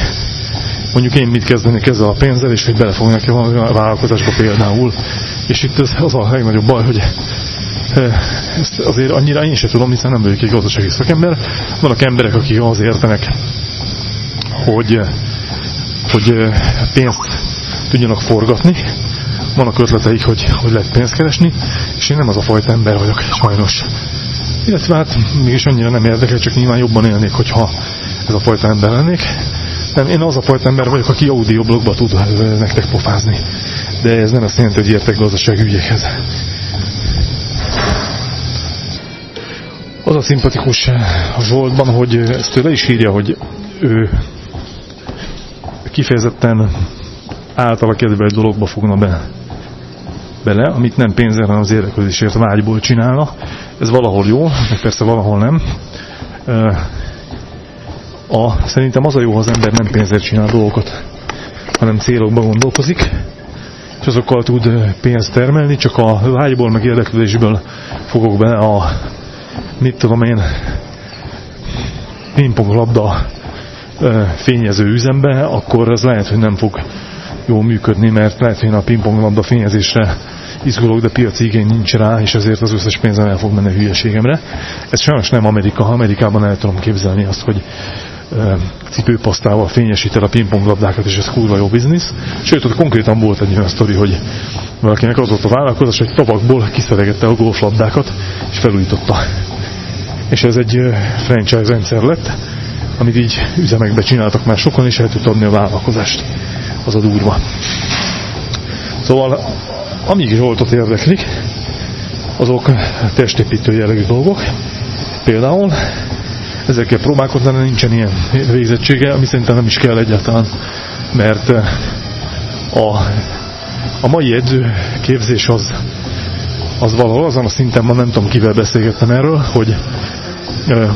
mondjuk én mit kezdenék ezzel a pénzzel, és hogy bele fognak -e valami vállalkozásba például. És itt az, az a legnagyobb baj, hogy ezt azért annyira én sem tudom, hiszen nem vagyok egy gazdasági szakember. Vannak emberek, akik az értenek, hogy, hogy pénzt tudjanak forgatni, vannak ötleteik, hogy, hogy lehet pénzt keresni, és én nem az a fajta ember vagyok, sajnos. Illetve hát mégis annyira nem érdekel, csak nyilván jobban élnék, hogyha ez a fajta ember lennék. Nem, én az a fajta ember vagyok, aki audioblogba tud nektek pofázni. De ez nem azt jelenti, hogy értek gazdasági Az a szimpatikus a Zsoltban, hogy ezt ő le is írja, hogy ő kifejezetten általa kedvelt dologba fogna be, bele, amit nem pénzzel, hanem az érdeklődésért vágyból csinálna. Ez valahol jó, meg persze valahol nem. A, szerintem az a jó, ha az ember nem pénzért csinál dolgokat, hanem célokba gondolkozik, és azokkal tud pénzt termelni, csak a vágyból meg érdeklődésből fogok be a, mit tudom én, pingponglabda fényező üzembe, akkor ez lehet, hogy nem fog jól működni, mert lehet, hogy én a pingponglabda fényezésre izgulok, de piaci igény nincs rá, és ezért az összes pénzem el fog menni a hülyeségemre. Ez sajnos nem Amerika, Amerikában el tudom képzelni azt, hogy cipőpasztával fényesíted a pingponglabdákat, és ez kurva jó biznisz. Sőt, ott konkrétan volt egy olyan sztori, hogy valakinek az volt a vállalkozás, hogy tavakból kiszeregette a golflabdákat, és felújította. És ez egy franchise rendszer lett, amit így üzemekbe csináltak már sokan, és el tudta adni a vállalkozást. Az a durva. Szóval, amíg Zsoltot érdeklik, azok testépítő jellegű dolgok. Például ezekkel próbálkozni, nincsen ilyen végzettsége, ami szerintem nem is kell egyáltalán, mert a, a mai edzőképzés az, az valahol azon a szinten van, nem tudom kivel beszélgettem erről, hogy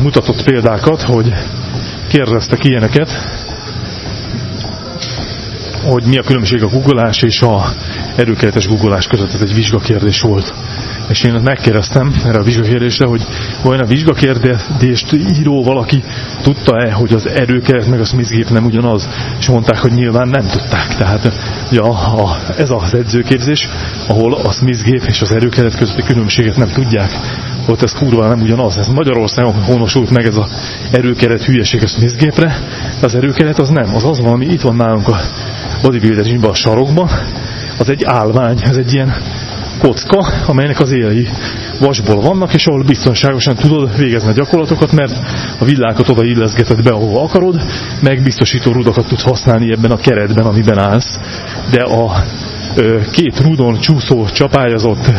mutatott példákat, hogy kérdeztek ilyeneket, hogy mi a különbség a googolás és a erőkeltes googolás között. Ez egy vizsgakérdés volt. És én megkérdeztem erre a vizsgakérdésre, hogy vajon a vizsgakérdést író valaki tudta-e, hogy az erőkeret meg a Smith nem ugyanaz? És mondták, hogy nyilván nem tudták. Tehát ja, a, ez az edzőképzés, ahol a Smith és az erőkeret közötti különbséget nem tudják ott ez kurva nem ugyanaz. Ez Magyarországon honosult meg ez az erőkeret hülyeség a Smith gépre, az erőkeret az nem, az az valami itt van nálunk a bodybuilderingben a sarokban, az egy állvány, ez egy ilyen kocka, amelynek az élei vasból vannak, és ahol biztonságosan tudod végezni a gyakorlatokat, mert a villákat oda illeszgeted be, ahova akarod, meg biztosító rudakat tudsz használni ebben a keretben, amiben állsz. De a két rudon csúszó, csapályozott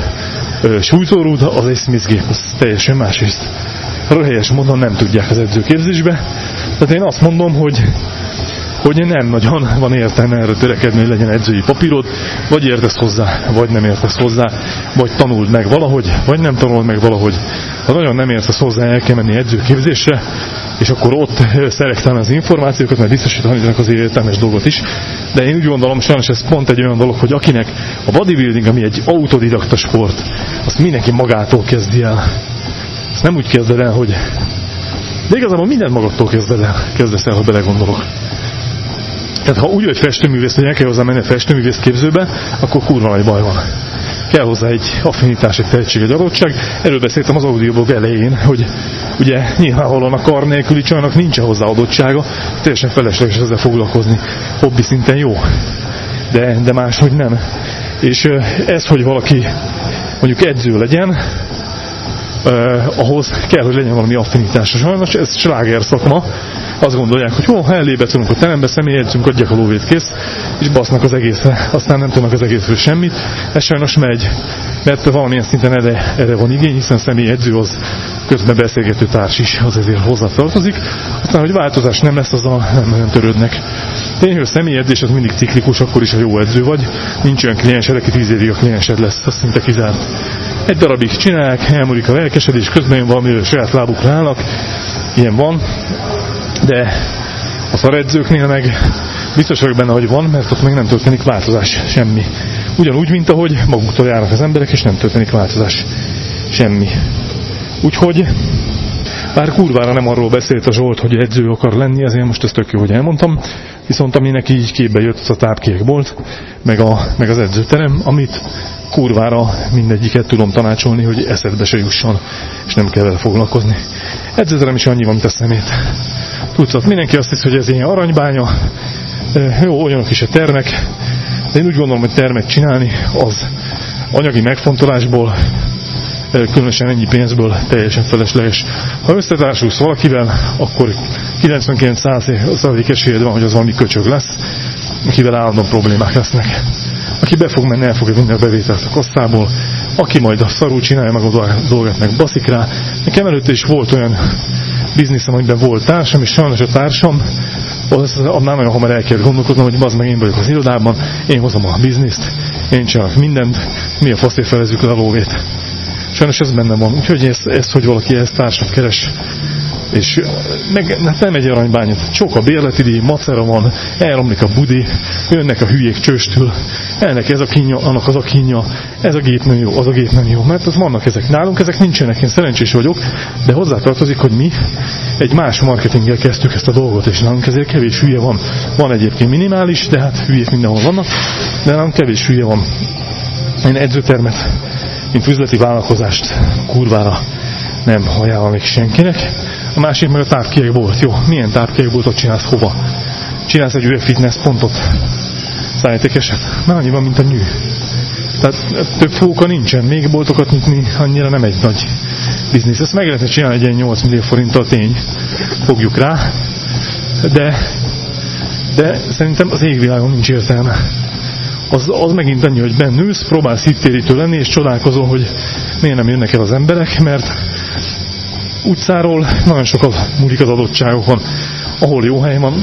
súlyzórúd, az egy Smith gép, az teljesen másrészt. Röhelyes módon nem tudják az edzőképzésbe. Tehát én azt mondom, hogy hogy nem nagyon van értelme erre törekedni, hogy legyen edzői papírod, vagy értesz hozzá, vagy nem értesz hozzá, vagy tanuld meg valahogy, vagy nem tanuld meg valahogy. Ha nagyon nem értesz hozzá, el kell menni edzőképzésre, és akkor ott szelektálni az információkat, mert biztosítani az értelmes dolgot is. De én úgy gondolom, sajnos ez pont egy olyan dolog, hogy akinek a bodybuilding, ami egy autodidakta sport, azt mindenki magától kezdi el. Ezt nem úgy kezded el, hogy de igazából minden magadtól kezded el, kezdesz el, ha belegondolok. Tehát ha úgy vagy festőművész, hogy el kell hozzá menni a festőművész képzőbe, akkor kurva nagy baj van. Kell hozzá egy affinitás, egy tehetség, egy adottság. Erről beszéltem az audioblog elején, hogy ugye nyilvánvalóan a kar nélküli csajnak nincs hozzá adottsága, teljesen felesleges ezzel foglalkozni. Hobbi szinten jó, de, de máshogy nem. És ez, hogy valaki mondjuk edző legyen, uh, ahhoz kell, hogy legyen valami affinitása. Sajnos ez sláger szakma, azt gondolják, hogy jó, ha elébe tudunk a terembe, személyedzünk, adják a lóvét kész, és basznak az egészre, aztán nem tudnak az egészről semmit. Ez sajnos megy, mert valamilyen szinten erre, erre van igény, hiszen személyedző az közben beszélgető társ is, az ezért hozzá tartozik. Aztán, hogy változás nem lesz, azzal nem nagyon törődnek. Tényleg, a személyedzés az mindig ciklikus, akkor is, ha jó edző vagy. Nincs olyan kliensed, aki tíz évig a kliensed lesz, az szinte kizárt. Egy darabig csinálják, elmúlik a lelkesedés, közben jön valami, saját lábukra állnak. Ilyen van, de a szaredzőknél meg biztos vagyok benne, hogy van, mert ott még nem történik változás, semmi. Ugyanúgy, mint ahogy maguktól járnak az emberek, és nem történik változás, semmi. Úgyhogy Bár kurvára nem arról beszélt a Zsolt, hogy edző akar lenni, ezért most ezt tök jó, hogy elmondtam. Viszont aminek így képbe jött az a tápkékbolt, meg, a, meg az edzőterem, amit kurvára mindegyiket tudom tanácsolni, hogy eszedbe se jusson, és nem kell vele foglalkozni. Edzőterem is annyi van, mint a szemét. Tudsz, mindenki azt hiszi, hogy ez ilyen aranybánya, jó, olyanok is a termek, de én úgy gondolom, hogy termet csinálni az anyagi megfontolásból különösen ennyi pénzből teljesen felesleges. Ha összetársulsz valakivel, akkor 99% esélyed van, hogy az valami köcsög lesz, akivel állandóan problémák lesznek. Aki be fog menni, el fogja vinni a bevételt a kasszából, aki majd a szarul csinálja meg a dolgát, meg baszik rá. Nekem előtte is volt olyan bizniszem, amiben volt társam, és sajnos a társam az annál nagyon hamar el kell gondolkoznom, hogy az meg én vagyok az irodában, én hozom a bizniszt, én csinálok mindent, mi a faszért felezzük le a lóvét. Sajnos ez benne van. Úgyhogy ez, ez hogy valaki ezt társat keres, és meg, hát nem egy aranybányat. Sok a bérletidíj, macera van, elromlik a budi, jönnek a hülyék csőstül, ennek ez a kínja, annak az a kínja, ez a gép nem jó, az a gép nem jó, mert az vannak ezek. Nálunk ezek nincsenek, én szerencsés vagyok, de hozzátartozik, hogy mi egy más marketinggel kezdtük ezt a dolgot, és nálunk ezért kevés hülye van. Van egyébként minimális, de hát hülyék mindenhol vannak, de nálunk kevés hülye van. Én edzőtermet mint üzleti vállalkozást kurvára nem ajánlanék senkinek. A másik meg a távkiegbolt. Jó, milyen távkiegboltot csinálsz hova? Csinálsz egy fitness pontot? Szállítékeset? Már annyi van, mint a nyű. Tehát több fóka nincsen, még boltokat nyitni annyira nem egy nagy biznisz. Ezt meg lehetne csinálni egy ilyen 8 millió forinttal tény. Fogjuk rá. De, de szerintem az égvilágon nincs értelme az, az megint annyi, hogy bennülsz, próbálsz hittérítő lenni, és csodálkozol, hogy miért nem jönnek el az emberek, mert utcáról nagyon sokat múlik az adottságokon. Ahol jó hely van,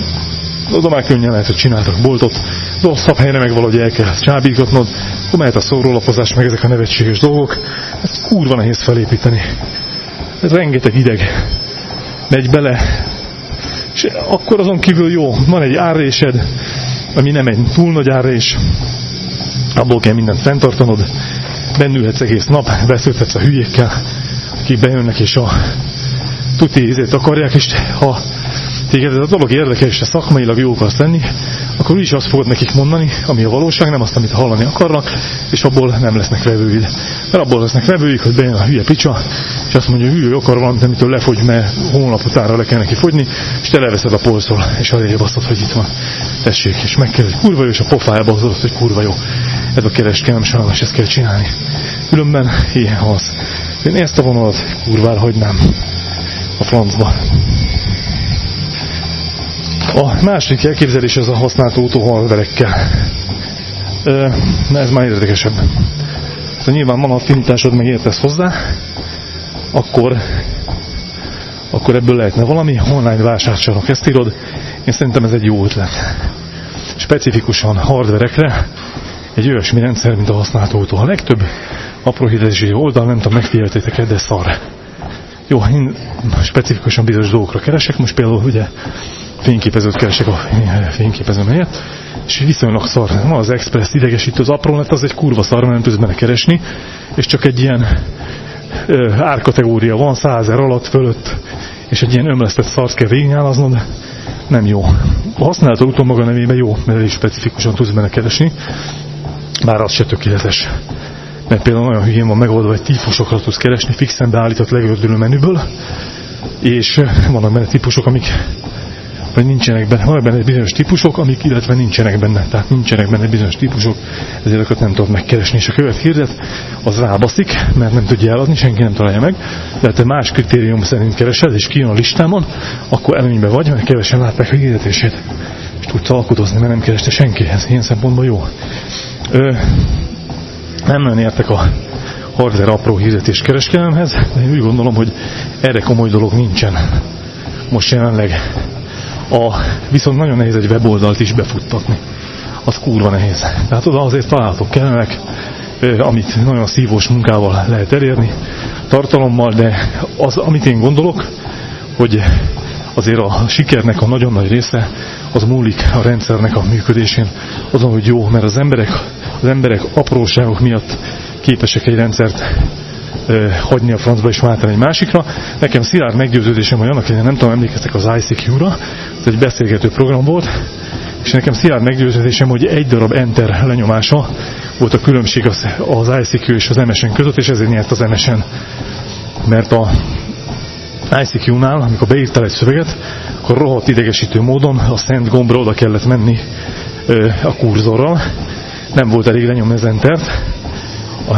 oda már könnyen lehet, hogy csináltak boltot, rosszabb helyre meg valahogy el kell csábítgatnod, akkor mehet a szórólapozás, meg ezek a nevetséges dolgok. Ezt kurva nehéz felépíteni. Ez rengeteg ideg megy bele, és akkor azon kívül jó, van egy árrésed, ami nem egy túl nagy árrés, abból kell mindent fenntartanod, bennülhetsz egész nap, beszélhetsz a hülyékkel, akik bejönnek és a tuti ízét akarják, és ha téged ez a dolog érdekel, és szakmailag jó akarsz lenni, akkor úgyis azt fogod nekik mondani, ami a valóság, nem azt, amit hallani akarnak, és abból nem lesznek vevőid. Mert abból lesznek vevőik, hogy bejön a hülye picsa, és azt mondja, hogy hülye akar valamit, amitől lefogy, mert hónap utára le kell neki fogyni, és te leveszed a polcról, és arra basztod, hogy itt van. Tessék, és meg kell, kurva jó, és a pofájába hozod hogy kurva jó. Ez a kereskedelem sajnos ezt kell csinálni. Különben ilyen halsz. Én ezt a vonalat kurvára hagynám a francba. A másik elképzelés az a használt autóhardverekkel. Ez már érdekesebb. Szóval nyilván van affinitásod, meg értesz hozzá, akkor, akkor ebből lehetne valami, online vásárcsarnok, ezt írod. Én szerintem ez egy jó ötlet. Specifikusan hardverekre egy olyasmi rendszer, mint a használt autó. A legtöbb apró hirdési oldal, nem tudom, megfigyeltétek de szar. Jó, én specifikusan bizonyos dolgokra keresek, most például ugye fényképezőt keresek a fényképezőm helyett, és viszonylag szar. Ma az Express idegesítő, az aprónet az egy kurva szar, mert nem tudsz benne keresni, és csak egy ilyen ö, árkategória van, százer alatt, fölött, és egy ilyen ömlesztett szart kell végignyálaznod, nem jó. A használat autó maga nevében jó, mert is specifikusan tudsz benne keresni, bár az se tökéletes. Mert például olyan hülyén van megoldva, hogy típusokra tudsz keresni, fixen beállított legördülő menüből, és vannak benne típusok, amik vagy nincsenek benne, van benne bizonyos típusok, amik illetve nincsenek benne, tehát nincsenek benne bizonyos típusok, ezért őket nem tudod megkeresni, és a követ hirdet, az rábaszik, mert nem tudja eladni, senki nem találja meg, de te más kritérium szerint keresed, és kijön a listámon, akkor előnybe vagy, mert kevesen látták a hirdetését, és tudsz alkudozni, mert nem kereste senki, ez ilyen szempontból jó. Ö, nem nagyon értek a hardware apró hirdetés kereskedelemhez, de én úgy gondolom, hogy erre komoly dolog nincsen. Most jelenleg a, viszont nagyon nehéz egy weboldalt is befuttatni. Az kurva nehéz. Tehát oda azért találhatok kellemek, amit nagyon szívós munkával lehet elérni, tartalommal, de az, amit én gondolok, hogy azért a sikernek a nagyon nagy része az múlik a rendszernek a működésén, azon, hogy jó, mert az emberek, az emberek apróságok miatt képesek egy rendszert hagyni a francba és váltani egy másikra. Nekem szilárd meggyőződésem, hogy annak nem tudom, emlékeztek az ICQ-ra, ez egy beszélgető program volt, és nekem szilárd meggyőződésem, hogy egy darab enter lenyomása volt a különbség az, az ICQ és az MSN között, és ezért nyert az MSN. Mert a ICQ-nál, amikor beírtál egy szöveget, akkor rohadt idegesítő módon a szent gombra oda kellett menni ö, a kurzorral. Nem volt elég lenyomni az entert,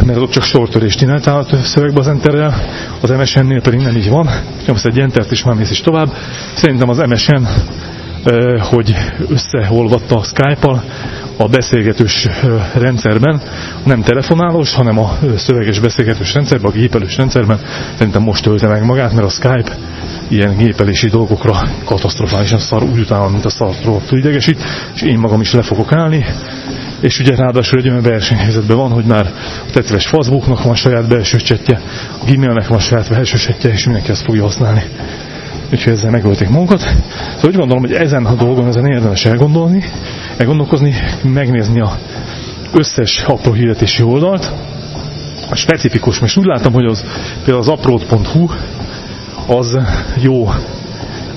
mert ott csak sortörést csináltál a szövegbe az enterrel, az MSN-nél pedig nem így van. Nyomsz egy entert és már mész is tovább. Szerintem az MSN, hogy összeolvatta a Skype-al, a beszélgetős rendszerben, nem telefonálós, hanem a szöveges beszélgetős rendszerben, a gépelős rendszerben szerintem most tölte meg magát, mert a Skype ilyen gépelési dolgokra katasztrofálisan szar, úgy utána, mint a szartról idegesít, és én magam is le fogok állni, és ugye ráadásul egy olyan versenyhelyzetben van, hogy már a tetves Facebooknak van saját belső csetje, a Gmailnek van saját belső csetje, és mindenki ezt fogja használni. Úgyhogy ezzel megölték magukat. Szóval úgy gondolom, hogy ezen a dolgon ezen érdemes elgondolni, elgondolkozni, megnézni a összes apró hirdetési oldalt, a specifikus, most úgy látom, hogy az például az aprót.hu az jó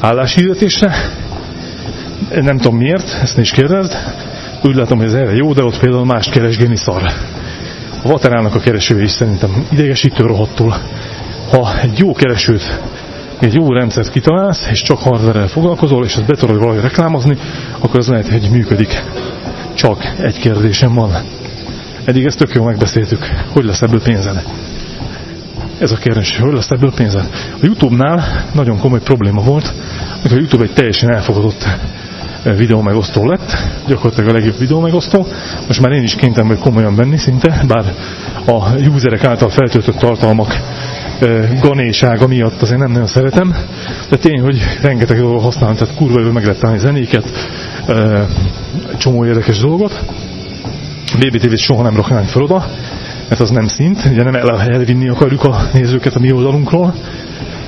álláshirdetésre, nem tudom miért, ezt is kérdezd, úgy látom, hogy ez erre jó, de ott például mást keresgélni szar. A Vaterának a keresője is szerintem idegesítő rohadtul. Ha egy jó keresőt egy jó rendszert kitalálsz, és csak hardware foglalkozol, és ezt betolod valahogy reklámozni, akkor az lehet, hogy működik. Csak egy kérdésem van. Eddig ezt tök jól megbeszéltük. Hogy lesz ebből pénzed? Ez a kérdés, hogy lesz ebből pénzed? A Youtube-nál nagyon komoly probléma volt, hogy a Youtube egy teljesen elfogadott videó megosztó lett, gyakorlatilag a legjobb videó megosztó. Most már én is kénytem vagy komolyan venni szinte, bár a userek által feltöltött tartalmak ganésága miatt azért nem nagyon szeretem, de tény, hogy rengeteg dolgot használom, tehát kurva jól meg lehet találni zenéket, csomó érdekes dolgot. BBTV-t soha nem raknánk fel oda, mert az nem szint, ugye nem el, elvinni akarjuk a nézőket a mi oldalunkról,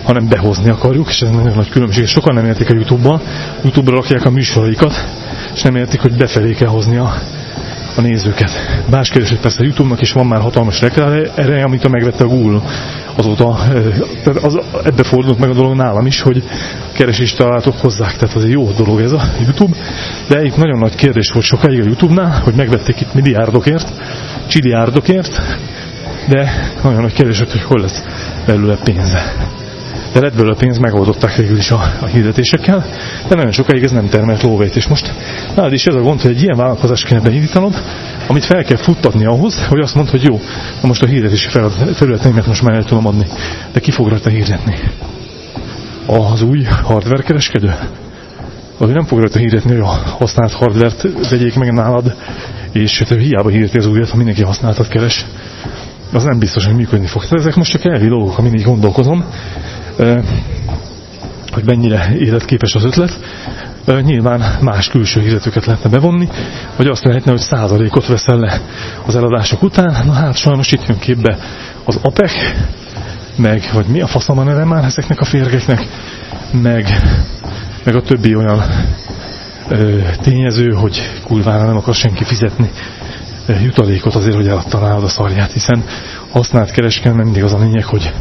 hanem behozni akarjuk, és ez nagyon nagy különbség. Sokan nem értik a Youtube-ban, Youtube-ra rakják a műsoraikat, és nem értik, hogy befelé kell hozni a a nézőket. Más hogy persze Youtube-nak is van már hatalmas reklám ereje, amit a megvette a Google. Azóta tehát az, ebbe fordult meg a dolog nálam is, hogy keresést találtok hozzák, tehát az egy jó dolog ez a YouTube. De itt nagyon nagy kérdés volt sokáig a Youtube-nál, hogy megvették itt milliárdokért, csiliárdokért, de nagyon nagy kérdés, hogy hol lesz belőle pénze de lett belőle pénz, megoldották végül is a, a hirdetésekkel, de nagyon sokáig ez nem termelt lóvét, és most nálad is ez a gond, hogy egy ilyen vállalkozást kéne beindítanod, amit fel kell futtatni ahhoz, hogy azt mondd, hogy jó, na most a hirdetési felületeimet most már el tudom adni, de ki fog rajta hirdetni? Az új hardware kereskedő? Vagy nem fog rajta hirdetni, hogy a használt hardvert vegyék meg nálad, és hiába hirdeti az újat, ha mindenki használtat keres az nem biztos, hogy működni fog. Tehát ezek most csak elvi dolgok, amin így gondolkozom hogy mennyire életképes az ötlet. Nyilván más külső hirdetőket lehetne bevonni, vagy azt lehetne, hogy százalékot veszel le az eladások után. Na hát sajnos itt jön képbe az APEC, meg, vagy mi a faszom a neve már ezeknek a férgeknek, meg, meg a többi olyan ö, tényező, hogy kurvára nem akar senki fizetni jutalékot azért, hogy eladta a szarját, hiszen használt kereskedelme mindig az a lényeg, hogy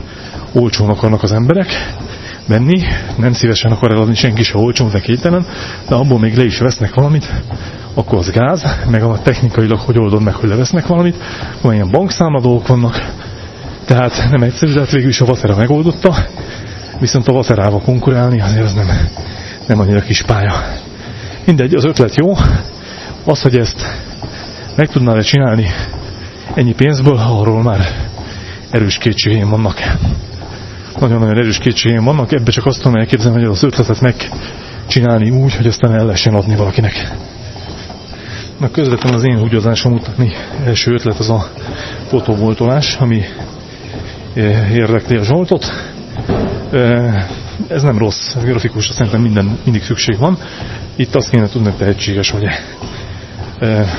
olcsón akarnak az emberek venni, nem szívesen akar eladni senki se olcsón, de kételen, de abból még le is vesznek valamit, akkor az gáz, meg a technikailag hogy oldod meg, hogy levesznek valamit, van ilyen bankszámladók vannak, tehát nem egyszerű, de hát végül is a Vatera megoldotta, viszont a Vaterával konkurálni azért az nem, nem annyira kis pálya. Mindegy, az ötlet jó, az, hogy ezt meg tudnál-e csinálni ennyi pénzből, arról már erős kétségeim vannak nagyon-nagyon erős kétségem vannak, ebbe csak azt tudom elképzelni, hogy az ötletet megcsinálni úgy, hogy aztán el lehessen adni valakinek. Na közvetlenül az én húgyozásom utáni első ötlet az a fotovoltolás, ami eh, érdekli a Zsoltot. Eh, ez nem rossz, ez grafikus, szerintem minden, mindig szükség van. Itt azt kéne tudni, hogy tehetséges vagy-e. Eh,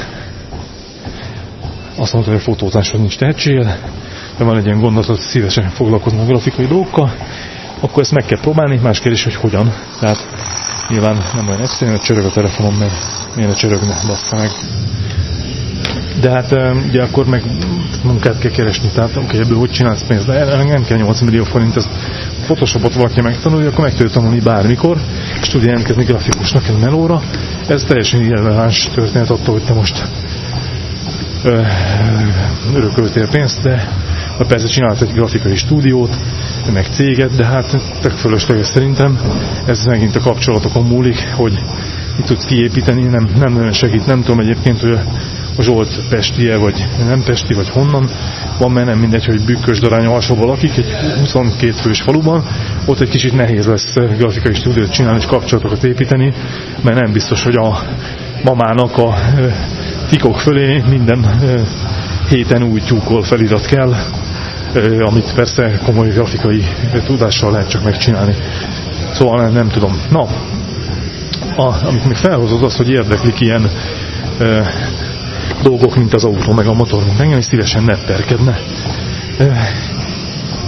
azt mondta, hogy a fotózáshoz nincs tehetséged, de van egy ilyen gondolat, szívesen foglalkoznak grafikai dolgokkal, akkor ezt meg kell próbálni, más kérdés, hogy hogyan. Tehát nyilván nem olyan egyszerűen, hogy csörög a telefonom, mert miért ne csörögne, bassza meg. de hát ugye akkor meg munkát kell keresni, tehát oké, ebből hogy csinálsz pénzt, de nem kell 8 millió forint, ez Photoshopot valaki megtanulja, akkor meg tudja tanulni bármikor, és tudja jelentkezni grafikusnak egy melóra. Ez teljesen irreleváns történet attól, hogy te most ö, örököltél pénzt, de persze csinálsz egy grafikai stúdiót, meg céget, de hát tök fölösleges szerintem. Ez megint a kapcsolatokon múlik, hogy mit tudsz kiépíteni, nem, nem nagyon segít. Nem tudom egyébként, hogy a Zsolt pestie, vagy nem pesti, vagy honnan van, mert nem mindegy, hogy bükkös darány alsóban lakik, egy 22 fős faluban, ott egy kicsit nehéz lesz grafikai stúdiót csinálni és kapcsolatokat építeni, mert nem biztos, hogy a mamának a tikok fölé minden héten új tyúkol felirat kell, amit persze komoly grafikai tudással lehet csak megcsinálni. Szóval nem, tudom. Na, a, amit még felhozott az, hogy érdeklik ilyen e, dolgok, mint az autó, meg a motor, engem is szívesen netterkedne.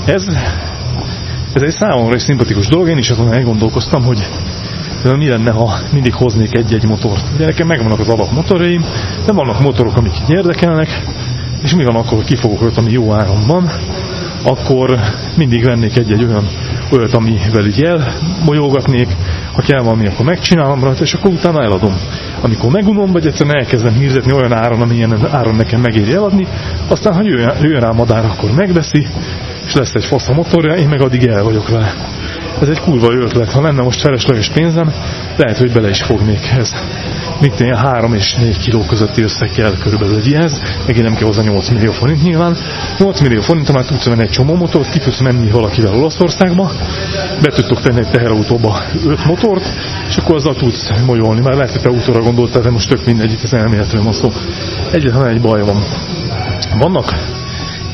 Ez, ez egy számomra egy szimpatikus dolog, én is azon elgondolkoztam, hogy mi lenne, ha mindig hoznék egy-egy motort. Ugye nekem megvannak az alapmotorjaim, de vannak motorok, amik érdekelnek, és mi van akkor, hogy kifogok őt, ami jó áron van, akkor mindig vennék egy-egy olyan olyat, amivel így elmolyolgatnék, ha kell valami, akkor megcsinálom rajta, és akkor utána eladom. Amikor megunom, vagy egyszerűen elkezdem hirzetni olyan áron, amilyen áron nekem megéri eladni, aztán ha jöjjön, jöjjön rá madár, akkor megveszi, és lesz egy fasz a motorja, én meg addig el vagyok vele. Ez egy kurva ötlet, ha lenne most felesleges pénzem, lehet, hogy bele is fognék ezt mit én 3 és 4 kiló közötti összeg kell körülbelül egy ilyenhez, megint nem kell hozzá 8 millió forint nyilván. 8 millió forint, már tudsz venni egy csomó motort, ki tudsz menni valakivel Olaszországba, be tudtok tenni egy teherautóba 5 motort, és akkor azzal tudsz molyolni. Már lehet, hogy te autóra gondoltál, de most tök mindegy, itt az elméletről van szó. Egyetlen egy baj van. Vannak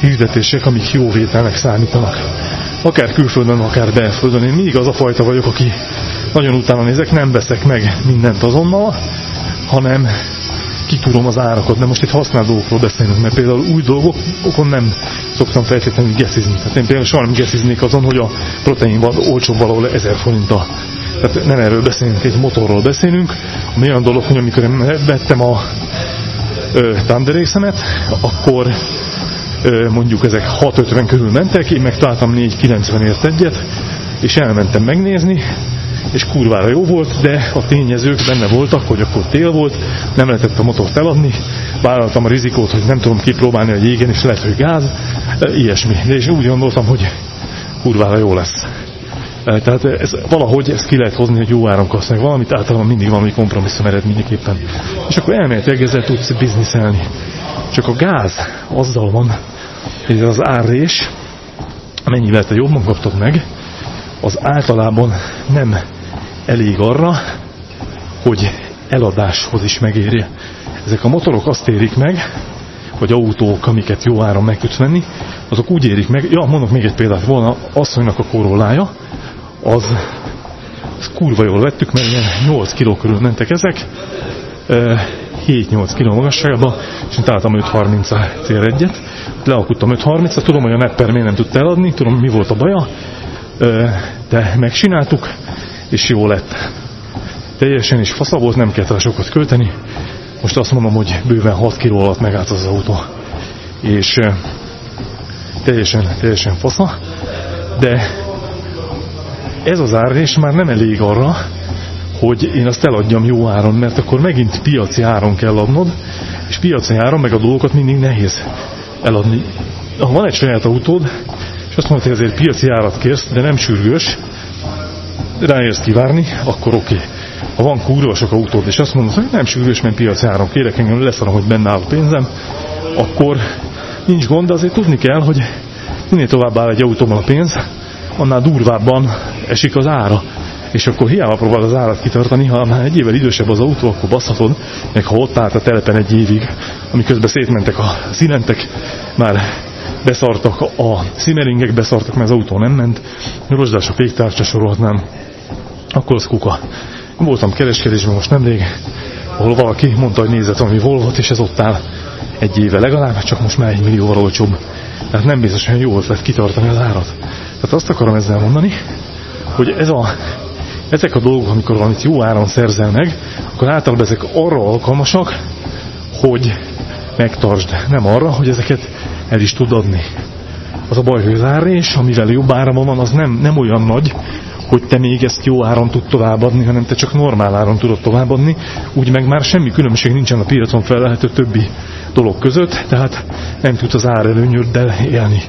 hirdetések, amik jó vételnek számítanak. Akár külföldön, akár belföldön. Én mindig az a fajta vagyok, aki nagyon utána nézek, nem veszek meg mindent azonnal, hanem kitúrom az árakat, de most itt használt dolgokról beszélünk, mert például új dolgokon nem szoktam feltétlenül gecizni. Tehát én például soha nem geciznék azon, hogy a protein olcsóbb valahol 1000 forinttal. Tehát nem erről beszélünk, egy motorról beszélünk, ami olyan dolog, hogy amikor vettem a Thunder akkor ö, mondjuk ezek 650 körül mentek, én megtaláltam 490 ért egyet, és elmentem megnézni, és kurvára jó volt, de a tényezők benne voltak, hogy akkor tél volt, nem lehetett a motort eladni, vállaltam a rizikót, hogy nem tudom kipróbálni a jégen, és lehet, hogy gáz, ilyesmi. De és úgy gondoltam, hogy kurvára jó lesz. Tehát ez, valahogy ezt ki lehet hozni, hogy jó áron meg valamit, általában mindig valami kompromisszum eredményeképpen. És akkor elméletileg ezzel tudsz bizniszelni. Csak a gáz azzal van, hogy az árrés, mennyivel te jobban kaptad meg, az általában nem elég arra, hogy eladáshoz is megérje. Ezek a motorok azt érik meg, vagy autók, amiket jó áron meg tudsz venni, azok úgy érik meg, ja, mondok még egy példát, volna asszonynak a korollája, az, az kurva jól vettük, mert ilyen 8 kg körül mentek ezek, 7-8 kg magasságban, és én találtam 5.30 cél egyet, lealkuttam 5.30-at, tudom, hogy a Nepper miért nem tudta eladni, tudom, mi volt a baja, de megcsináltuk, és jó lett. Teljesen is fasza volt, nem kellett rá sokat költeni. Most azt mondom, hogy bőven 6 kg alatt megállt az autó. És teljesen, teljesen fasza. De ez az árrés már nem elég arra, hogy én azt eladjam jó áron, mert akkor megint piaci áron kell adnod, és piaci áron meg a dolgokat mindig nehéz eladni. Ha van egy saját autód, és azt mondod, hogy ezért piaci árat kérsz, de nem sürgős, ráérsz kivárni, akkor oké. Okay. Ha van kurva sok autód, és azt mondod, hogy nem sürgős, mert piaci áron kérek, engem leszarom, hogy benne áll a pénzem, akkor nincs gond, de azért tudni kell, hogy minél tovább áll egy autóban a pénz, annál durvábban esik az ára. És akkor hiába próbál az árat kitartani, ha már egy évvel idősebb az autó, akkor baszhatod, meg ha ott állt a telepen egy évig, amiközben szétmentek a szilentek, már beszartak a szimeringek, beszartak, mert az autó nem ment, rozsdás a féktárcsa sorolhatnám, akkor az kuka. Voltam kereskedésben most nemrég, ahol valaki mondta, hogy nézett valami Volvot, és ez ott áll egy éve legalább, csak most már egy millióval olcsóbb. Tehát nem biztos, hogy jó ötlet kitartani az árat. Tehát azt akarom ezzel mondani, hogy ez a, ezek a dolgok, amikor valamit jó áron szerzel meg, akkor általában ezek arra alkalmasak, hogy megtartsd, nem arra, hogy ezeket el is tud adni. Az a baj, hogy az árrés, amivel jobb áram van, az nem, nem olyan nagy, hogy te még ezt jó áron tud továbbadni, hanem te csak normál áron tudod továbbadni, úgy meg már semmi különbség nincsen a piacon felelhető többi dolog között, tehát nem tudsz az árelőnyöddel élni.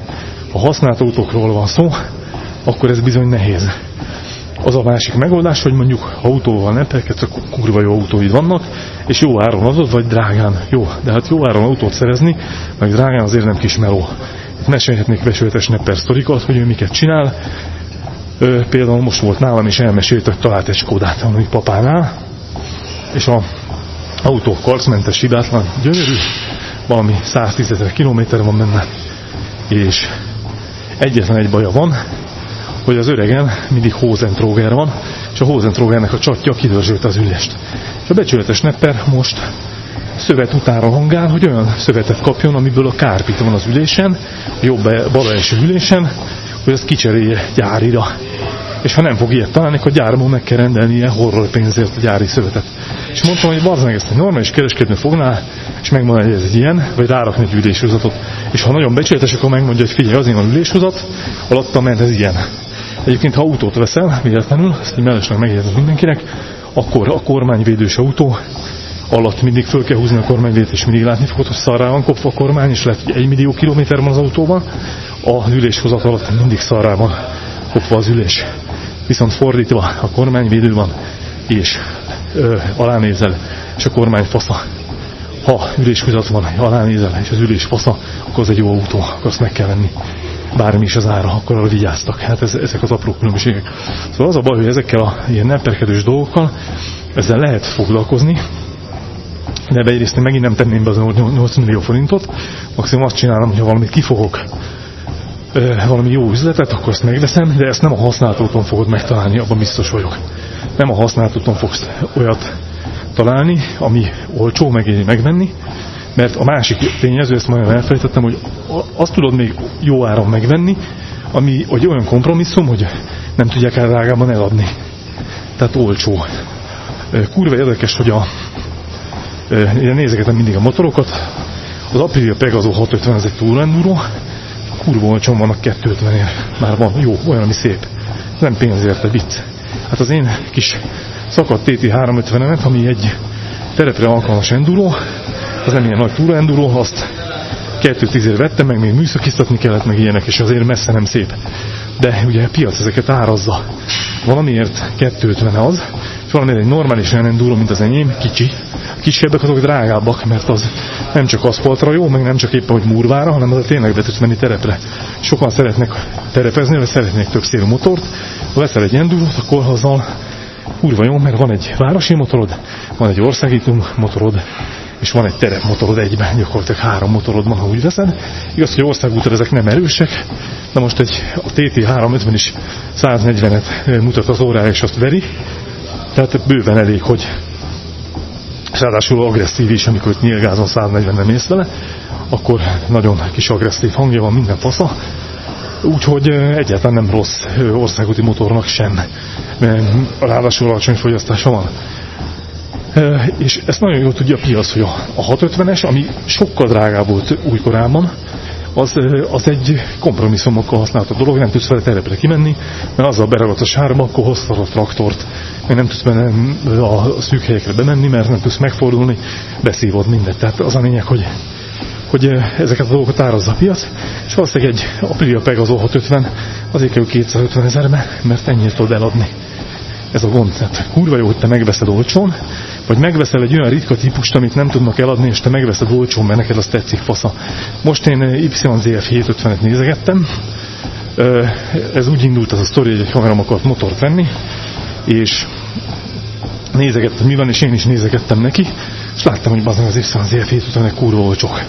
Ha használt autókról van szó, akkor ez bizony nehéz. Az a másik megoldás, hogy mondjuk autóval nem perkedsz, akkor kurva jó autóid vannak, és jó áron adod, vagy drágán. Jó, de hát jó áron autót szerezni, meg drágán azért nem kis meló. Itt mesélhetnék besőletes nepper sztorikat, hogy ő miket csinál. Ö, például most volt nálam, és elmesélt, hogy talált egy Skodát ami papánál, és a autó karcmentes, hibátlan, gyönyörű, valami 110 ezer kilométer van benne, és egyetlen egy baja van, hogy az öregen mindig Hosentróger van, és a Hosentrógernek a csatja kidörzsölte az ülést. És a becsületes nepper most szövet után hangál, hogy olyan szövetet kapjon, amiből a kárpit van az ülésen, a jobb bal első ülésen, hogy azt kicserélje gyárira. És ha nem fog ilyet találni, akkor gyárban meg kell rendelni ilyen horror pénzért a gyári szövetet. És mondtam, hogy barzmeg ezt normális kereskedő fogná, és megmondja, hogy ez egy ilyen, vagy rárakni egy üléshúzatot. És ha nagyon becsületes, akkor megmondja, hogy figyelj, azért van üléshúzat, alatta ment ez ilyen. Egyébként, ha autót veszel, véletlenül, ezt így mellesleg megjegyzem mindenkinek, akkor a kormányvédős autó alatt mindig föl kell húzni a kormányvédőt, és mindig látni fogod, hogy szarrá van kopva a kormány, és lehet, hogy egy millió kilométer van az autóban, a üléshozat alatt mindig szarrá van kopva az ülés. Viszont fordítva, a kormányvédő van, és ö, alánézel, és a kormány fasza. Ha üléshozat van, alánézel, és az ülés fasza, akkor az egy jó autó, akkor azt meg kell venni bármi is az ára, akkor arra vigyáztak. Hát ez, ezek az apró különbségek. Szóval az a baj, hogy ezekkel a ilyen nemperkedős dolgokkal ezzel lehet foglalkozni, de egyrészt én megint nem tenném be az 8 millió forintot, maximum azt csinálom, hogy ha valamit kifogok, valami jó üzletet, akkor azt megveszem, de ezt nem a használt úton fogod megtalálni, abban biztos vagyok. Nem a használt úton fogsz olyat találni, ami olcsó meg megvenni, mert a másik tényező, ezt majd elfelejtettem, hogy azt tudod még jó áron megvenni, ami hogy olyan kompromisszum, hogy nem tudják el drágában eladni. Tehát olcsó. Kurva érdekes, hogy a én nézegetem mindig a motorokat, az Aprilia Pegaso 650 ez egy túlenduro, kurva olcsón vannak 250-ért. Már van jó, olyan, ami szép. Nem pénzért, a vicc. Hát az én kis szakadt TT350-emet, ami egy terepre alkalmas enduro, az nem ilyen nagy túra enduro, azt 2-10 vettem, meg még műszakiztatni kellett, meg ilyenek, és azért messze nem szép. De ugye a piac ezeket árazza. Valamiért 250 az, és valamiért egy normális olyan enduro, mint az enyém, kicsi. A kisebbek azok drágábbak, mert az nem csak aszfaltra jó, meg nem csak éppen, hogy murvára, hanem az tényleg be tudsz menni terepre. Sokan szeretnek terepezni, vagy szeretnék több szélű motort. Ha veszel egy endurot, akkor azzal kurva jó, mert van egy városi motorod, van egy országi motorod, és van egy terepmotorod egyben, gyakorlatilag három motorod van, ha úgy veszed. Igaz, hogy országútra ezek nem erősek, de most egy, a TT350 is 140-et mutat az órára, és azt veri. Tehát bőven elég, hogy és ráadásul agresszív is, amikor nyílgázon 140 nem mész vele, akkor nagyon kis agresszív hangja van, minden fasza. Úgyhogy egyáltalán nem rossz országúti motornak sem. Ráadásul alacsony fogyasztása van. És ezt nagyon jól tudja a piac, hogy a 650-es, ami sokkal drágább volt újkorában, az, az egy kompromisszumokkal használható dolog, nem tudsz vele terepre kimenni, mert azzal beragadt a sárba, akkor hoztad a traktort, mert nem tudsz benne a szűk helyekre bemenni, mert nem tudsz megfordulni, beszívod mindent. Tehát az a lényeg, hogy, hogy ezeket a dolgokat árazza a piac, és valószínűleg egy Aprilia Pegaso 650 azért kell 250 ezerbe, mert ennyit tudod eladni. Ez a gond. Tehát kurva jó, hogy te megveszed olcsón, vagy megveszel egy olyan ritka típust, amit nem tudnak eladni, és te megveszed olcsón, mert neked az tetszik fasza. Most én eh, YZF 750-et nézegettem, ez úgy indult az a sztori, hogy egy haverom akart motort venni, és nézegettem, mi van, és én is nézegettem neki, és láttam, hogy bazán az YZF 750-nek kurva olcsók.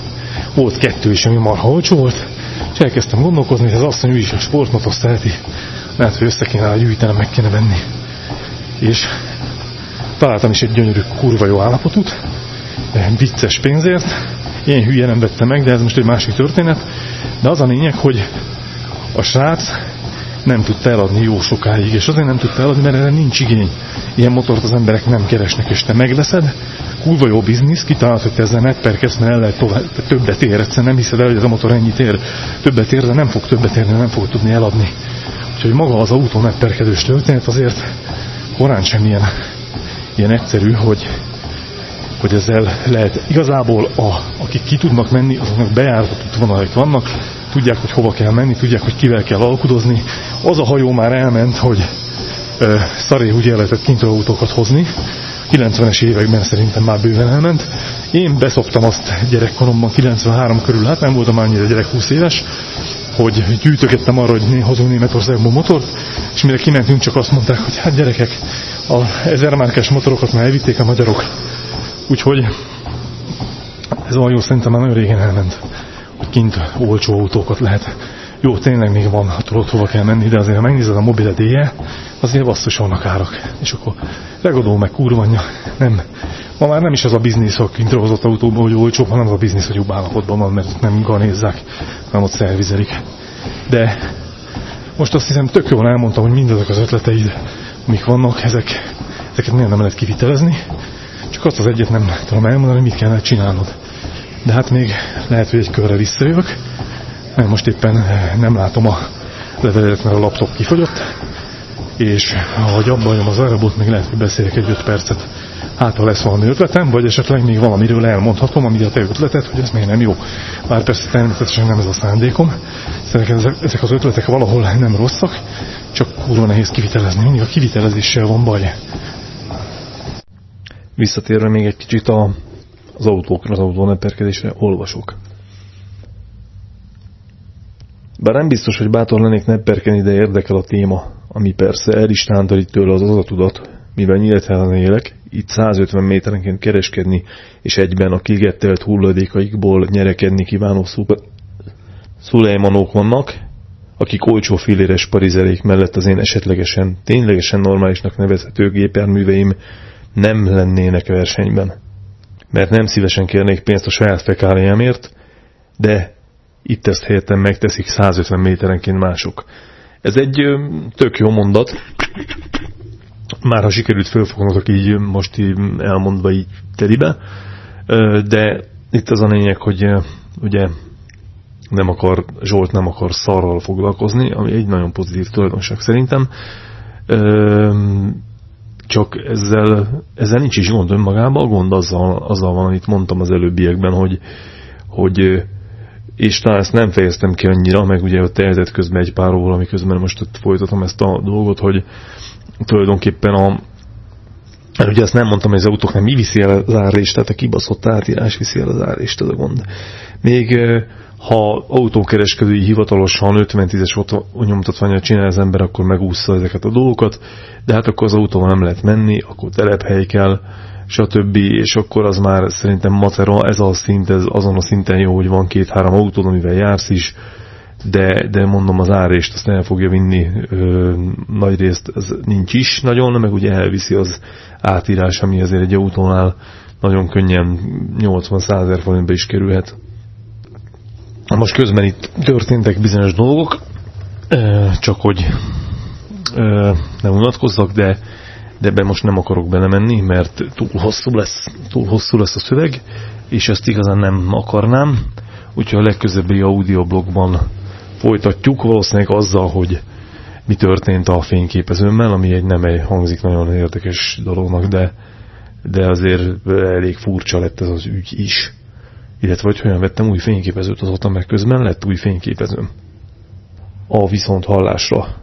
Volt kettő is, ami marha olcsó volt, és elkezdtem gondolkozni, hogy az asszony ő is a sportmotor szereti, lehet, hogy össze kéne gyűjtenem, meg kéne venni. És találtam is egy gyönyörű kurva jó állapotút, vicces pénzért. Én hülye nem vettem meg, de ez most egy másik történet. De az a lényeg, hogy a srác nem tudta eladni jó sokáig, és azért nem tudta eladni, mert erre nincs igény. Ilyen motort az emberek nem keresnek, és te megveszed, kurva jó biznisz, kitalálod, hogy te ezzel netperkedsz, mert el lehet tovább, többet ér, egyszerűen nem hiszed el, hogy ez a motor ennyit ér, többet ér, de nem fog többet érni, nem fog tudni eladni. Úgyhogy maga az autó netperkedős történet azért korán sem ilyen, ilyen egyszerű, hogy, hogy ezzel lehet igazából, a, akik ki tudnak menni, azoknak bejáratott vonalaik vannak, tudják, hogy hova kell menni, tudják, hogy kivel kell alkudozni. Az a hajó már elment, hogy szaré úgy el lehetett kintről autókat hozni. 90-es években szerintem már bőven elment. Én beszoptam azt gyerekkoromban 93 körül, hát nem voltam annyira gyerek 20 éves, hogy gyűjtögettem arra, hogy hozunk Németországból motort, és mire kimentünk, csak azt mondták, hogy hát gyerekek, a ezermárkás motorokat már elvitték a magyarok. Úgyhogy ez a jó szerintem már nagyon régen elment, hogy kint olcsó autókat lehet. Jó, tényleg még van, ha tudod, hova kell menni, de azért ha megnézed a mobile díje, azért basszus vannak árak. És akkor regadó meg kurvanya, nem. Ma már nem is az a biznisz, hogy kintről hozott autóban, hogy olcsó, hanem az a biznisz, hogy jobb állapotban van, mert nem ganézzák, nem ott szervizelik. De most azt hiszem tök jól elmondtam, hogy mindezek az ötleteid, amik vannak, ezek, ezeket miért nem lehet kivitelezni. Csak azt az egyet nem tudom elmondani, mit kellene csinálnod. De hát még lehet, hogy egy körre visszajövök, mert most éppen nem látom a levelet, mert a laptop kifogyott, és ahogy abban vagyom az arabot, még lehet, hogy beszélek egy 5 percet. Hát, ha lesz valami ötletem, vagy esetleg még valamiről elmondhatom, ami a te ötletet, hogy ez miért nem jó. Bár persze természetesen nem ez a szándékom. Szerintem ezek az ötletek valahol nem rosszak, csak kurva nehéz kivitelezni. Mindig a kivitelezéssel van baj. Visszatérve még egy kicsit a, az autókra, az autóneperkedésre, olvasok. Bár nem biztos, hogy bátor lennék nepperkeni, de érdekel a téma, ami persze el is tántorít tőle az az a tudat, mivel nyílethelen élek, itt 150 méterenként kereskedni, és egyben a kigettelt hulladékaikból nyerekedni kívánó szulejmanók vannak, akik olcsó filéres parizerék mellett az én esetlegesen, ténylegesen normálisnak nevezhető gépjárműveim nem lennének versenyben. Mert nem szívesen kérnék pénzt a saját fekáliámért, de itt ezt helyettem megteszik 150 méterenként mások. Ez egy tök jó mondat, már ha sikerült fölfognotok így most így elmondva így telibe, de itt az a lényeg, hogy ugye nem akar, Zsolt nem akar szarral foglalkozni, ami egy nagyon pozitív tulajdonság szerintem. Csak ezzel, ezzel nincs is gond önmagában, a gond azzal, azzal van, amit mondtam az előbbiekben, hogy, hogy és talán ezt nem fejeztem ki annyira, meg ugye ott elzett közben egy pár ami közben most ott folytatom ezt a dolgot, hogy tulajdonképpen a mert ugye azt nem mondtam, hogy az autók nem mi viszi el az árést, tehát a kibaszott átírás viszi el az árést, ez a gond. Még ha autókereskedői hivatalosan 50-10-es nyomtatványat csinál az ember, akkor megúszza ezeket a dolgokat, de hát akkor az autóval nem lehet menni, akkor telephely kell, stb. És akkor az már szerintem macera, ez a szint, ez azon a szinten jó, hogy van két-három autó, amivel jársz is, de, de mondom az árést azt el fogja vinni ö, nagy részt, ez nincs is nagyon, meg ugye elviszi az átírás, ami azért egy autónál nagyon könnyen 80-100 ezer forintba is kerülhet. Most közben itt történtek bizonyos dolgok, csak hogy nem unatkozzak, de de ebben most nem akarok belemenni, mert túl hosszú lesz, túl hosszú lesz a szöveg, és ezt igazán nem akarnám, úgyhogy a legközelebbi audioblogban folytatjuk, valószínűleg azzal, hogy mi történt a fényképezőmmel, ami egy nem egy hangzik nagyon érdekes dolognak, de, de azért elég furcsa lett ez az ügy is. Illetve, hogy hogyan vettem új fényképezőt azóta, meg közben lett új fényképezőm. A viszont hallásra